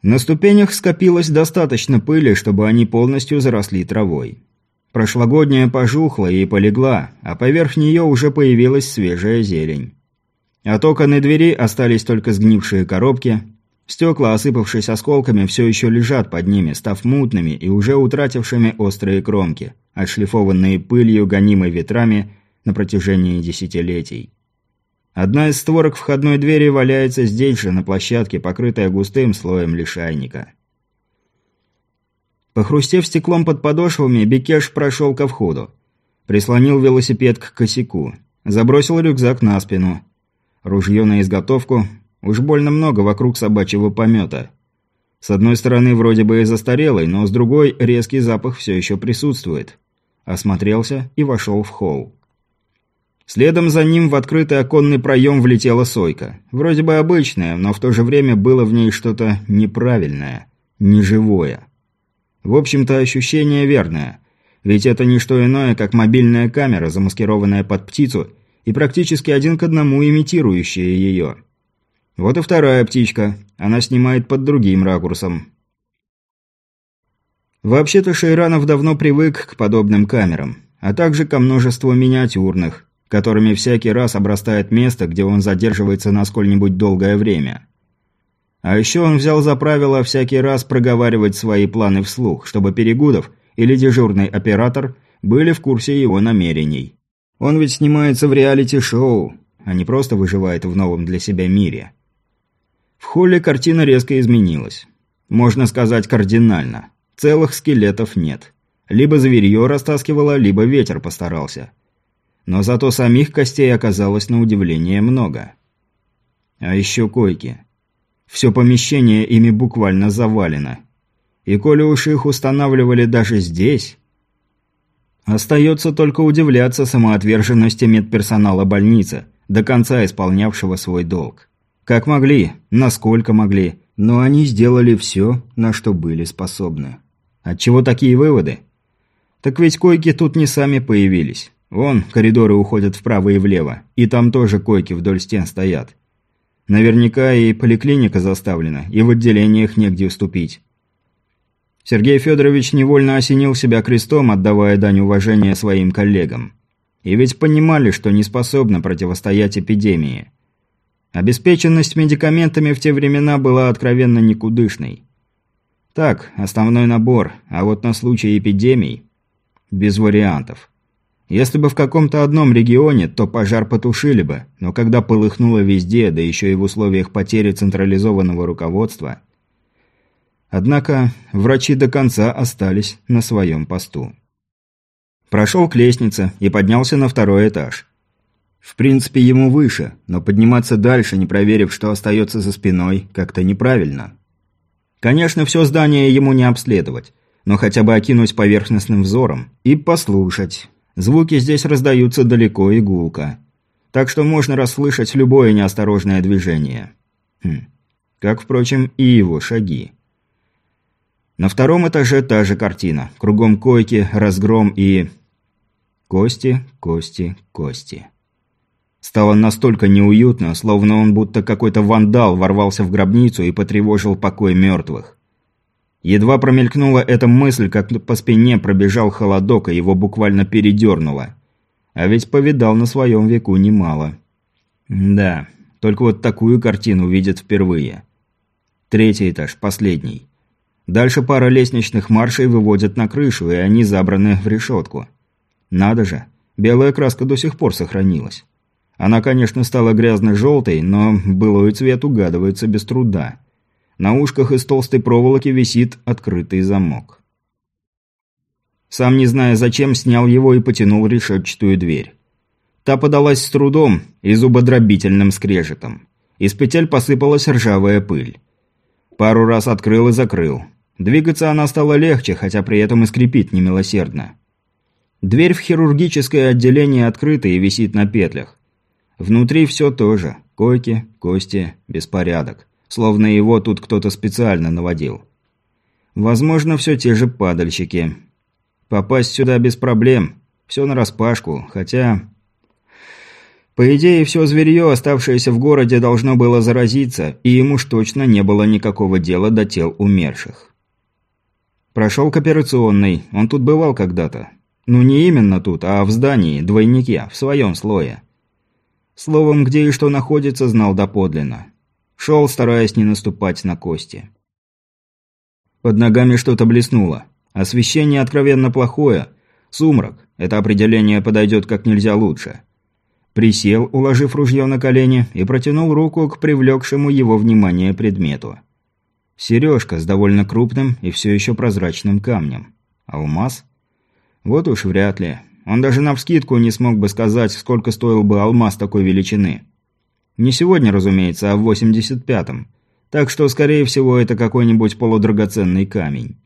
На ступенях скопилось достаточно пыли, чтобы они полностью заросли травой. Прошлогодняя пожухла и полегла, а поверх нее уже появилась свежая зелень. От окон и двери остались только сгнившие коробки, Стекла, осыпавшись осколками, все еще лежат под ними, став мутными и уже утратившими острые кромки, отшлифованные пылью, гонимой ветрами на протяжении десятилетий. Одна из створок входной двери валяется здесь же, на площадке, покрытая густым слоем лишайника. Похрустев стеклом под подошвами, Бекеш прошел ко входу. Прислонил велосипед к косяку. Забросил рюкзак на спину. Ружье на изготовку, Уж больно много вокруг собачьего помета. С одной стороны, вроде бы и застарелый, но с другой, резкий запах все еще присутствует. Осмотрелся и вошел в холл. Следом за ним в открытый оконный проем влетела сойка. Вроде бы обычная, но в то же время было в ней что-то неправильное, неживое. В общем-то, ощущение верное. Ведь это не что иное, как мобильная камера, замаскированная под птицу и практически один к одному имитирующая ее. Вот и вторая птичка. Она снимает под другим ракурсом. Вообще-то Шейранов давно привык к подобным камерам, а также ко множеству миниатюрных, которыми всякий раз обрастает место, где он задерживается на сколь-нибудь долгое время. А еще он взял за правило всякий раз проговаривать свои планы вслух, чтобы Перегудов или дежурный оператор были в курсе его намерений. Он ведь снимается в реалити-шоу, а не просто выживает в новом для себя мире. В холле картина резко изменилась. Можно сказать, кардинально. Целых скелетов нет. Либо зверье растаскивало, либо ветер постарался. Но зато самих костей оказалось на удивление много. А еще койки. Все помещение ими буквально завалено. И коли уж их устанавливали даже здесь... Остается только удивляться самоотверженности медперсонала больницы, до конца исполнявшего свой долг. Как могли, насколько могли, но они сделали все, на что были способны. Отчего такие выводы? Так ведь койки тут не сами появились. Вон, коридоры уходят вправо и влево, и там тоже койки вдоль стен стоят. Наверняка и поликлиника заставлена, и в отделениях негде уступить. Сергей Федорович невольно осенил себя крестом, отдавая дань уважения своим коллегам. И ведь понимали, что не способны противостоять эпидемии. Обеспеченность медикаментами в те времена была откровенно никудышной. Так, основной набор, а вот на случай эпидемий – без вариантов. Если бы в каком-то одном регионе, то пожар потушили бы, но когда полыхнуло везде, да еще и в условиях потери централизованного руководства. Однако врачи до конца остались на своем посту. Прошел к лестнице и поднялся на второй этаж. В принципе, ему выше, но подниматься дальше, не проверив, что остается за спиной, как-то неправильно. Конечно, все здание ему не обследовать, но хотя бы окинуть поверхностным взором и послушать. Звуки здесь раздаются далеко и гулко. Так что можно расслышать любое неосторожное движение. Хм. Как, впрочем, и его шаги. На втором этаже та же картина. Кругом койки, разгром и... Кости, кости, кости. Стало настолько неуютно, словно он будто какой-то вандал ворвался в гробницу и потревожил покой мертвых. Едва промелькнула эта мысль, как по спине пробежал холодок, и его буквально передернуло. А ведь повидал на своем веку немало. Да, только вот такую картину видит впервые. Третий этаж, последний. Дальше пара лестничных маршей выводят на крышу, и они забраны в решетку. Надо же, белая краска до сих пор сохранилась. Она, конечно, стала грязно-желтой, но былой цвет угадывается без труда. На ушках из толстой проволоки висит открытый замок. Сам не зная зачем, снял его и потянул решетчатую дверь. Та подалась с трудом и зубодробительным скрежетом. Из петель посыпалась ржавая пыль. Пару раз открыл и закрыл. Двигаться она стала легче, хотя при этом и скрипит немилосердно. Дверь в хирургическое отделение открыта и висит на петлях. Внутри все то же. Койки, кости, беспорядок. Словно его тут кто-то специально наводил. Возможно, все те же падальщики. Попасть сюда без проблем. Все нараспашку, хотя... По идее, все зверье, оставшееся в городе, должно было заразиться, и ему ж точно не было никакого дела до тел умерших. Прошел к операционной, он тут бывал когда-то. Ну не именно тут, а в здании, двойнике, в своем слое. Словом, где и что находится, знал доподлинно. Шел, стараясь не наступать на кости. Под ногами что-то блеснуло. Освещение откровенно плохое. Сумрак. Это определение подойдет как нельзя лучше. Присел, уложив ружье на колени, и протянул руку к привлекшему его внимание предмету. Сережка с довольно крупным и все еще прозрачным камнем. Алмаз? Вот уж вряд ли. Он даже навскидку не смог бы сказать, сколько стоил бы алмаз такой величины. Не сегодня, разумеется, а в 85-м. Так что, скорее всего, это какой-нибудь полудрагоценный камень.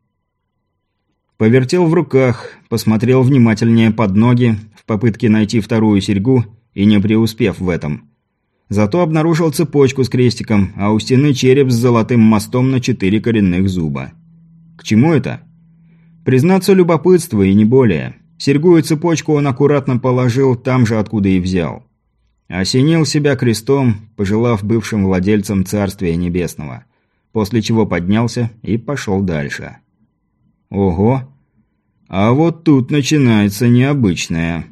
Повертел в руках, посмотрел внимательнее под ноги, в попытке найти вторую серьгу и не преуспев в этом. Зато обнаружил цепочку с крестиком, а у стены череп с золотым мостом на четыре коренных зуба. К чему это? Признаться, любопытство и не более. Серьгу и цепочку он аккуратно положил там же, откуда и взял. Осенил себя крестом, пожелав бывшим владельцам Царствия Небесного, после чего поднялся и пошел дальше. Ого! А вот тут начинается необычное.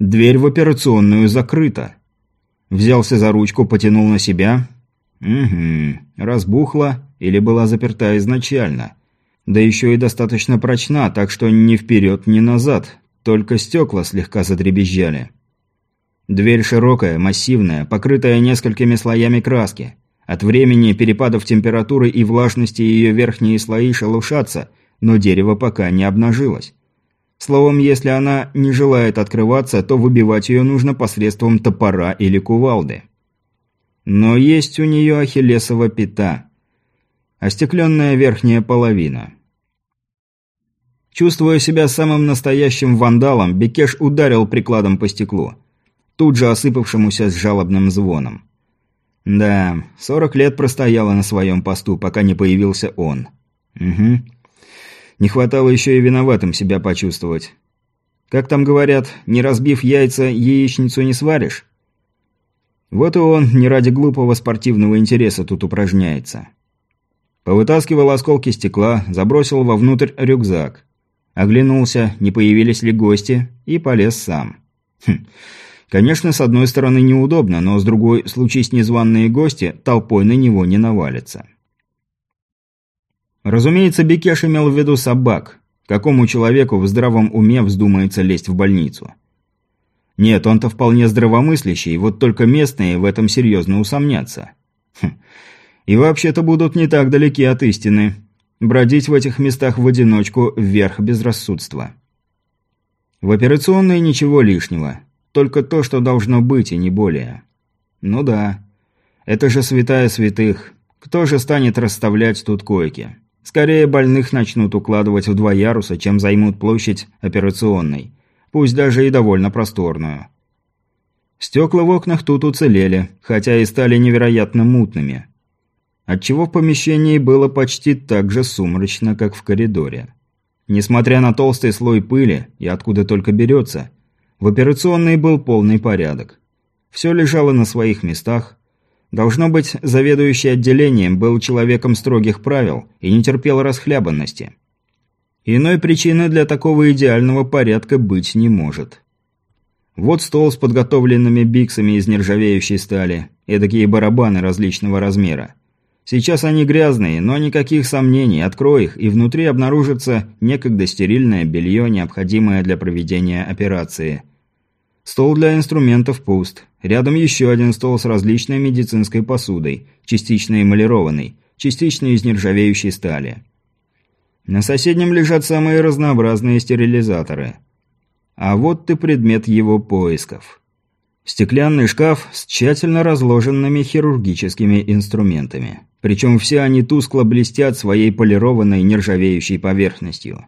Дверь в операционную закрыта. Взялся за ручку, потянул на себя. Угу, разбухла или была заперта изначально. Да еще и достаточно прочна, так что ни вперед, ни назад. Только стекла слегка задребезжали. Дверь широкая, массивная, покрытая несколькими слоями краски. От времени перепадов температуры и влажности ее верхние слои шелушатся, но дерево пока не обнажилось. Словом, если она не желает открываться, то выбивать ее нужно посредством топора или кувалды. Но есть у нее ахиллесова пята. Остекленная верхняя половина. Чувствуя себя самым настоящим вандалом, Бекеш ударил прикладом по стеклу, тут же осыпавшемуся с жалобным звоном. Да, сорок лет простояла на своем посту, пока не появился он. Угу. Не хватало еще и виноватым себя почувствовать. Как там говорят, не разбив яйца, яичницу не сваришь? Вот и он не ради глупого спортивного интереса тут упражняется. Повытаскивал осколки стекла, забросил вовнутрь рюкзак. Оглянулся, не появились ли гости, и полез сам. Хм. Конечно, с одной стороны неудобно, но с другой, случись незваные гости, толпой на него не навалится. Разумеется, Бекеш имел в виду собак. Какому человеку в здравом уме вздумается лезть в больницу? Нет, он-то вполне здравомыслящий, вот только местные в этом серьезно усомнятся. Хм. И вообще-то будут не так далеки от истины. Бродить в этих местах в одиночку – вверх безрассудства. В операционной ничего лишнего. Только то, что должно быть, и не более. Ну да. Это же святая святых. Кто же станет расставлять тут койки? Скорее больных начнут укладывать в два яруса, чем займут площадь операционной. Пусть даже и довольно просторную. Стекла в окнах тут уцелели, хотя и стали невероятно мутными. Отчего в помещении было почти так же сумрачно, как в коридоре. Несмотря на толстый слой пыли, и откуда только берется, в операционной был полный порядок. Все лежало на своих местах, Должно быть, заведующий отделением был человеком строгих правил и не терпел расхлябанности. Иной причины для такого идеального порядка быть не может. Вот стол с подготовленными биксами из нержавеющей стали, эдакие барабаны различного размера. Сейчас они грязные, но никаких сомнений, открой их, и внутри обнаружится некогда стерильное белье, необходимое для проведения операции. Стол для инструментов пуст. Рядом еще один стол с различной медицинской посудой, частично эмалированной, частично из нержавеющей стали. На соседнем лежат самые разнообразные стерилизаторы. А вот ты предмет его поисков. Стеклянный шкаф с тщательно разложенными хирургическими инструментами. Причем все они тускло блестят своей полированной нержавеющей поверхностью.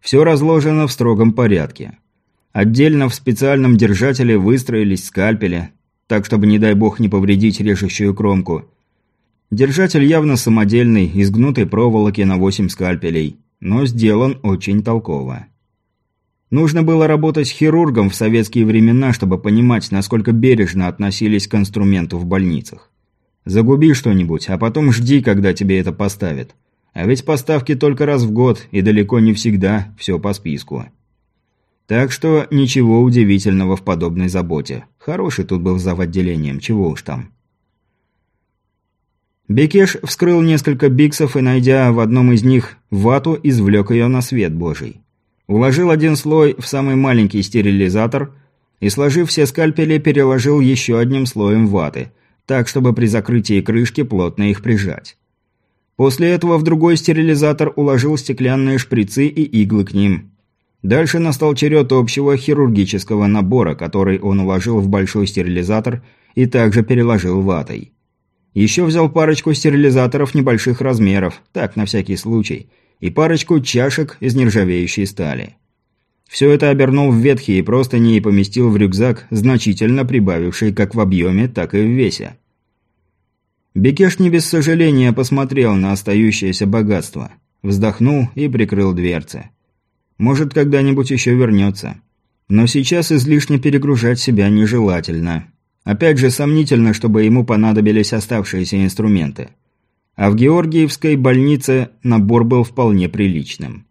Все разложено в строгом порядке. Отдельно в специальном держателе выстроились скальпели, так чтобы, не дай бог, не повредить режущую кромку. Держатель явно самодельный, из гнутой проволоки на 8 скальпелей, но сделан очень толково. Нужно было работать хирургом в советские времена, чтобы понимать, насколько бережно относились к инструменту в больницах. Загуби что-нибудь, а потом жди, когда тебе это поставят. А ведь поставки только раз в год, и далеко не всегда все по списку. Так что ничего удивительного в подобной заботе. Хороший тут был зав. отделением, чего уж там. Бекеш вскрыл несколько биксов и, найдя в одном из них вату, извлек ее на свет божий. Уложил один слой в самый маленький стерилизатор и, сложив все скальпели, переложил еще одним слоем ваты, так, чтобы при закрытии крышки плотно их прижать. После этого в другой стерилизатор уложил стеклянные шприцы и иглы к ним. Дальше настал черед общего хирургического набора, который он уложил в большой стерилизатор и также переложил ватой. Еще взял парочку стерилизаторов небольших размеров, так, на всякий случай, и парочку чашек из нержавеющей стали. Все это обернул в ветхие простыни и поместил в рюкзак, значительно прибавивший как в объеме, так и в весе. Бекеш не без сожаления посмотрел на остающееся богатство, вздохнул и прикрыл дверцы. Может, когда-нибудь еще вернется. Но сейчас излишне перегружать себя нежелательно. Опять же, сомнительно, чтобы ему понадобились оставшиеся инструменты. А в Георгиевской больнице набор был вполне приличным.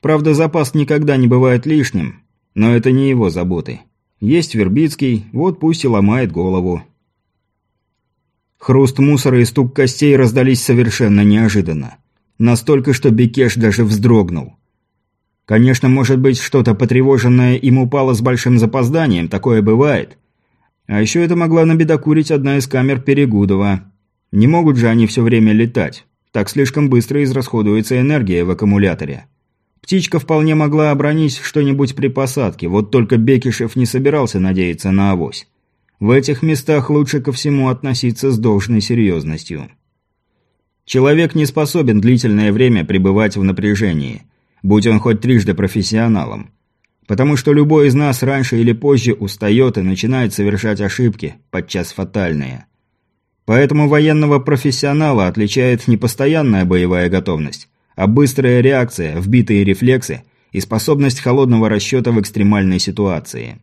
Правда, запас никогда не бывает лишним, но это не его заботы. Есть Вербицкий, вот пусть и ломает голову. Хруст мусора и стук костей раздались совершенно неожиданно. Настолько, что Бекеш даже вздрогнул. Конечно, может быть, что-то потревоженное им упало с большим запозданием, такое бывает. А еще это могла набедокурить одна из камер Перегудова. Не могут же они все время летать. Так слишком быстро израсходуется энергия в аккумуляторе. Птичка вполне могла обронить что-нибудь при посадке, вот только Бекишев не собирался надеяться на авось. В этих местах лучше ко всему относиться с должной серьезностью. Человек не способен длительное время пребывать в напряжении, будь он хоть трижды профессионалом. Потому что любой из нас раньше или позже устает и начинает совершать ошибки, подчас фатальные. Поэтому военного профессионала отличает не постоянная боевая готовность, а быстрая реакция, вбитые рефлексы и способность холодного расчета в экстремальной ситуации.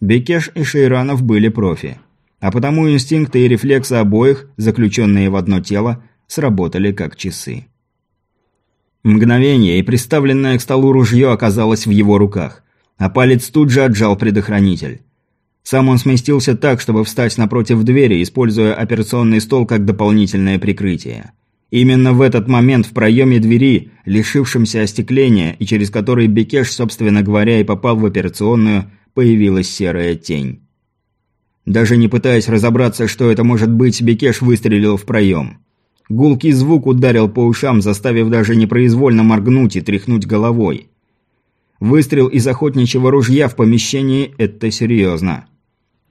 Бекеш и Шейранов были профи. А потому инстинкты и рефлексы обоих, заключенные в одно тело, сработали как часы. Мгновение, и приставленное к столу ружье оказалось в его руках, а палец тут же отжал предохранитель. Сам он сместился так, чтобы встать напротив двери, используя операционный стол как дополнительное прикрытие. Именно в этот момент в проеме двери, лишившемся остекления и через который Бекеш, собственно говоря, и попал в операционную, появилась серая тень. Даже не пытаясь разобраться, что это может быть, Бекеш выстрелил в проем. Гулкий звук ударил по ушам, заставив даже непроизвольно моргнуть и тряхнуть головой. Выстрел из охотничьего ружья в помещении – это серьезно.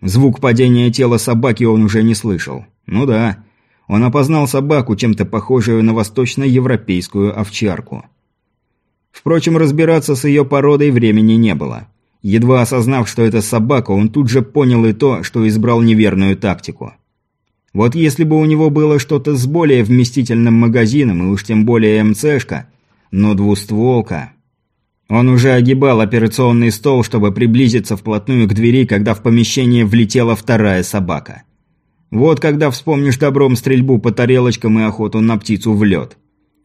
Звук падения тела собаки он уже не слышал. Ну да, он опознал собаку, чем-то похожую на восточноевропейскую овчарку. Впрочем, разбираться с ее породой времени не было. Едва осознав, что это собака, он тут же понял и то, что избрал неверную тактику. Вот если бы у него было что-то с более вместительным магазином, и уж тем более МЦшка, но двустволка... Он уже огибал операционный стол, чтобы приблизиться вплотную к двери, когда в помещение влетела вторая собака. Вот когда вспомнишь добром стрельбу по тарелочкам и охоту на птицу в лед.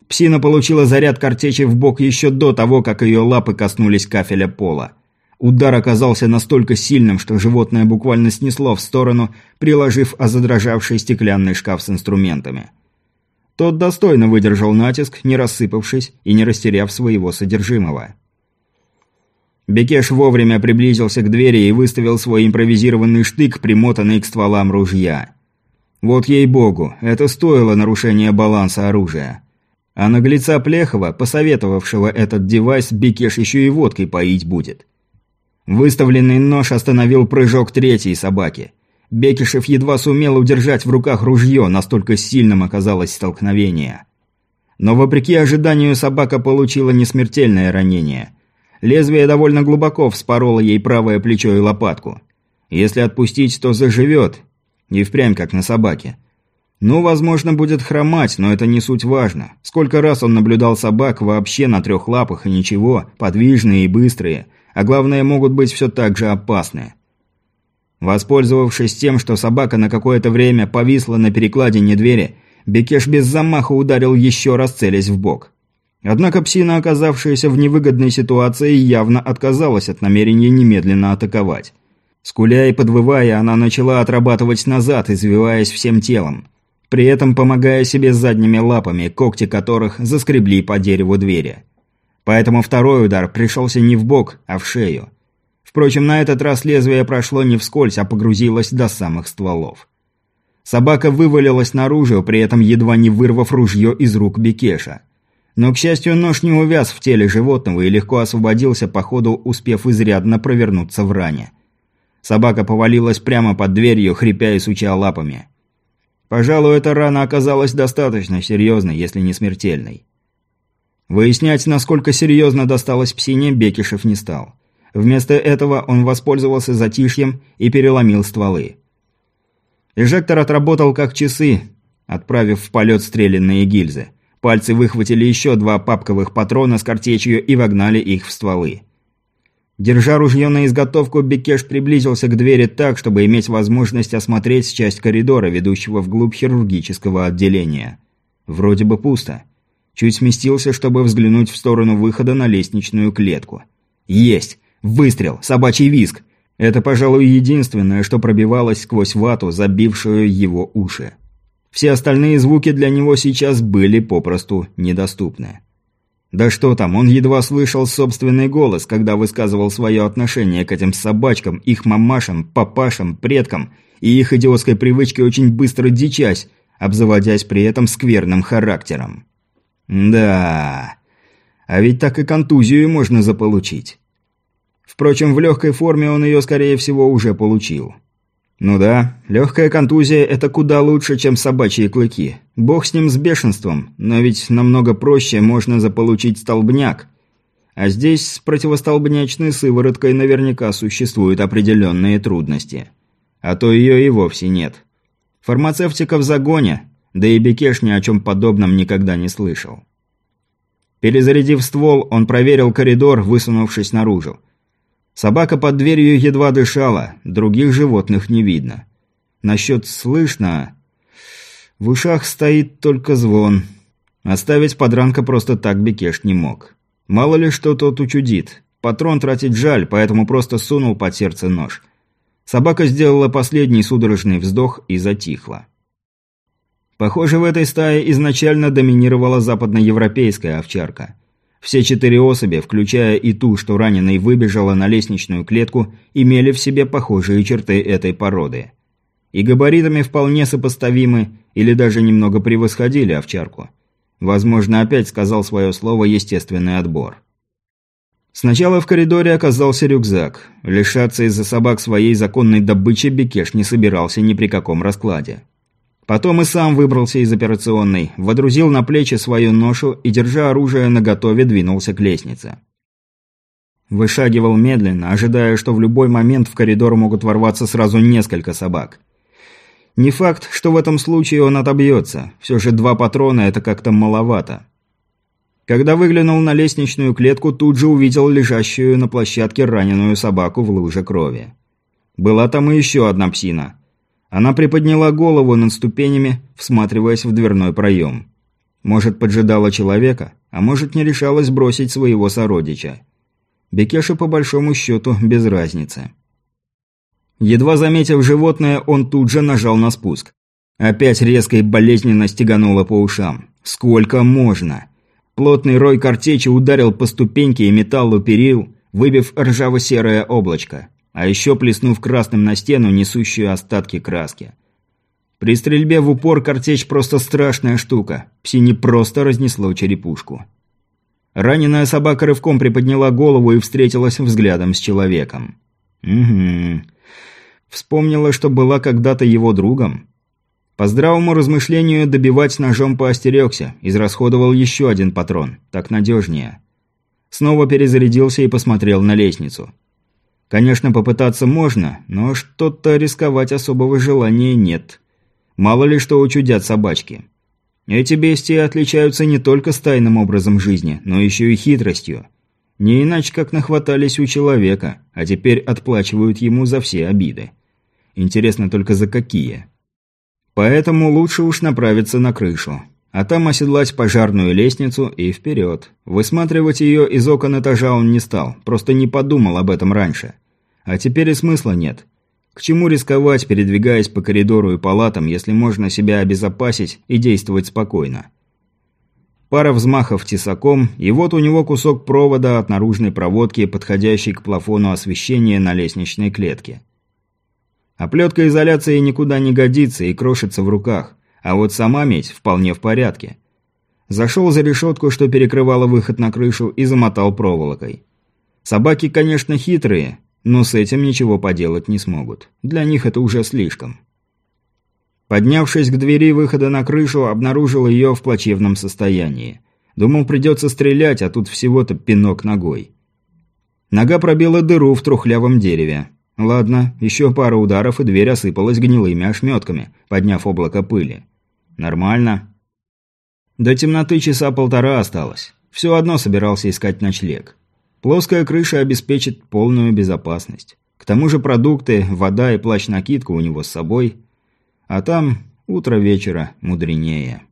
Псина получила заряд картечи в бок еще до того, как ее лапы коснулись кафеля пола. Удар оказался настолько сильным, что животное буквально снесло в сторону, приложив озадрожавший стеклянный шкаф с инструментами. Тот достойно выдержал натиск, не рассыпавшись и не растеряв своего содержимого. Бекеш вовремя приблизился к двери и выставил свой импровизированный штык, примотанный к стволам ружья. Вот ей-богу, это стоило нарушения баланса оружия. А наглеца Плехова, посоветовавшего этот девайс, Бекеш еще и водкой поить будет. Выставленный нож остановил прыжок третьей собаки. Бекишев едва сумел удержать в руках ружье, настолько сильным оказалось столкновение. Но вопреки ожиданию собака получила несмертельное ранение. Лезвие довольно глубоко вспороло ей правое плечо и лопатку. Если отпустить, то заживет. И впрямь как на собаке. Ну, возможно, будет хромать, но это не суть важно. Сколько раз он наблюдал собак вообще на трех лапах и ничего, подвижные и быстрые, а главное, могут быть все так же опасны. Воспользовавшись тем, что собака на какое-то время повисла на перекладине двери, Бекеш без замаха ударил еще раз, целясь в бок. Однако псина, оказавшаяся в невыгодной ситуации, явно отказалась от намерения немедленно атаковать. Скуля и подвывая, она начала отрабатывать назад, извиваясь всем телом. При этом помогая себе задними лапами, когти которых заскребли по дереву двери. Поэтому второй удар пришелся не в бок, а в шею. Впрочем, на этот раз лезвие прошло не вскользь, а погрузилось до самых стволов. Собака вывалилась наружу, при этом едва не вырвав ружье из рук Бекеша. Но, к счастью, нож не увяз в теле животного и легко освободился, по ходу успев изрядно провернуться в ране. Собака повалилась прямо под дверью, хрипя и суча лапами. Пожалуй, эта рана оказалась достаточно серьезной, если не смертельной. Выяснять, насколько серьезно досталось псине, Бекишев не стал. Вместо этого он воспользовался затишьем и переломил стволы. Эжектор отработал как часы, отправив в полет стрелянные гильзы. Пальцы выхватили еще два папковых патрона с картечью и вогнали их в стволы. Держа ружье на изготовку, Бекеш приблизился к двери так, чтобы иметь возможность осмотреть часть коридора, ведущего вглубь хирургического отделения. Вроде бы пусто. Чуть сместился, чтобы взглянуть в сторону выхода на лестничную клетку. Есть! Выстрел! Собачий визг! Это, пожалуй, единственное, что пробивалось сквозь вату, забившую его уши. Все остальные звуки для него сейчас были попросту недоступны. Да что там, он едва слышал собственный голос, когда высказывал свое отношение к этим собачкам, их мамашам, папашам, предкам и их идиотской привычке очень быстро дичась, обзаводясь при этом скверным характером. Да, а ведь так и контузию можно заполучить. Впрочем, в легкой форме он ее, скорее всего, уже получил. Ну да, легкая контузия – это куда лучше, чем собачьи клыки. Бог с ним с бешенством, но ведь намного проще можно заполучить столбняк. А здесь с противостолбнячной сывороткой наверняка существуют определенные трудности. А то ее и вовсе нет. Фармацевтика в загоне, да и Бекеш ни о чем подобном никогда не слышал. Перезарядив ствол, он проверил коридор, высунувшись наружу. Собака под дверью едва дышала, других животных не видно. Насчет слышно... В ушах стоит только звон. Оставить подранка просто так Бекеш не мог. Мало ли что тот учудит. Патрон тратить жаль, поэтому просто сунул под сердце нож. Собака сделала последний судорожный вздох и затихла. Похоже, в этой стае изначально доминировала западноевропейская овчарка. Все четыре особи, включая и ту, что раненой выбежала на лестничную клетку, имели в себе похожие черты этой породы. И габаритами вполне сопоставимы или даже немного превосходили овчарку. Возможно, опять сказал свое слово естественный отбор. Сначала в коридоре оказался рюкзак. Лишаться из-за собак своей законной добычи Бекеш не собирался ни при каком раскладе. Потом и сам выбрался из операционной, водрузил на плечи свою ношу и, держа оружие наготове, двинулся к лестнице. Вышагивал медленно, ожидая, что в любой момент в коридор могут ворваться сразу несколько собак. Не факт, что в этом случае он отобьется, все же два патрона – это как-то маловато. Когда выглянул на лестничную клетку, тут же увидел лежащую на площадке раненую собаку в луже крови. Была там и еще одна псина – она приподняла голову над ступенями, всматриваясь в дверной проем. Может, поджидала человека, а может, не решалась бросить своего сородича. Бекеша, по большому счету, без разницы. Едва заметив животное, он тут же нажал на спуск. Опять резко и болезненно стегануло по ушам. Сколько можно? Плотный рой картечи ударил по ступеньке и металлу перил, выбив ржаво-серое облачко, а еще плеснув красным на стену, несущую остатки краски. При стрельбе в упор картечь просто страшная штука. Псине просто разнесло черепушку. Раненая собака рывком приподняла голову и встретилась взглядом с человеком. Угу. Вспомнила, что была когда-то его другом. По здравому размышлению добивать ножом поостерегся, израсходовал еще один патрон, так надежнее. Снова перезарядился и посмотрел на лестницу. Конечно, попытаться можно, но что-то рисковать особого желания нет. Мало ли что учудят собачки. Эти бестии отличаются не только стайным образом жизни, но еще и хитростью. Не иначе как нахватались у человека, а теперь отплачивают ему за все обиды. Интересно только за какие. Поэтому лучше уж направиться на крышу. А там оседлать пожарную лестницу и вперед. Высматривать ее из окон этажа он не стал, просто не подумал об этом раньше. А теперь и смысла нет. К чему рисковать, передвигаясь по коридору и палатам, если можно себя обезопасить и действовать спокойно? Пара взмахов тесаком, и вот у него кусок провода от наружной проводки, подходящий к плафону освещения на лестничной клетке. Оплетка изоляции никуда не годится и крошится в руках, а вот сама медь вполне в порядке. Зашел за решетку, что перекрывало выход на крышу, и замотал проволокой. Собаки, конечно, хитрые, но с этим ничего поделать не смогут. Для них это уже слишком. Поднявшись к двери выхода на крышу, обнаружил ее в плачевном состоянии. Думал, придется стрелять, а тут всего-то пинок ногой. Нога пробила дыру в трухлявом дереве. Ладно, еще пара ударов, и дверь осыпалась гнилыми ошметками, подняв облако пыли. Нормально. До темноты часа полтора осталось. Все одно собирался искать ночлег. Плоская крыша обеспечит полную безопасность. К тому же продукты, вода и плащ-накидка у него с собой. А там утро вечера мудренее.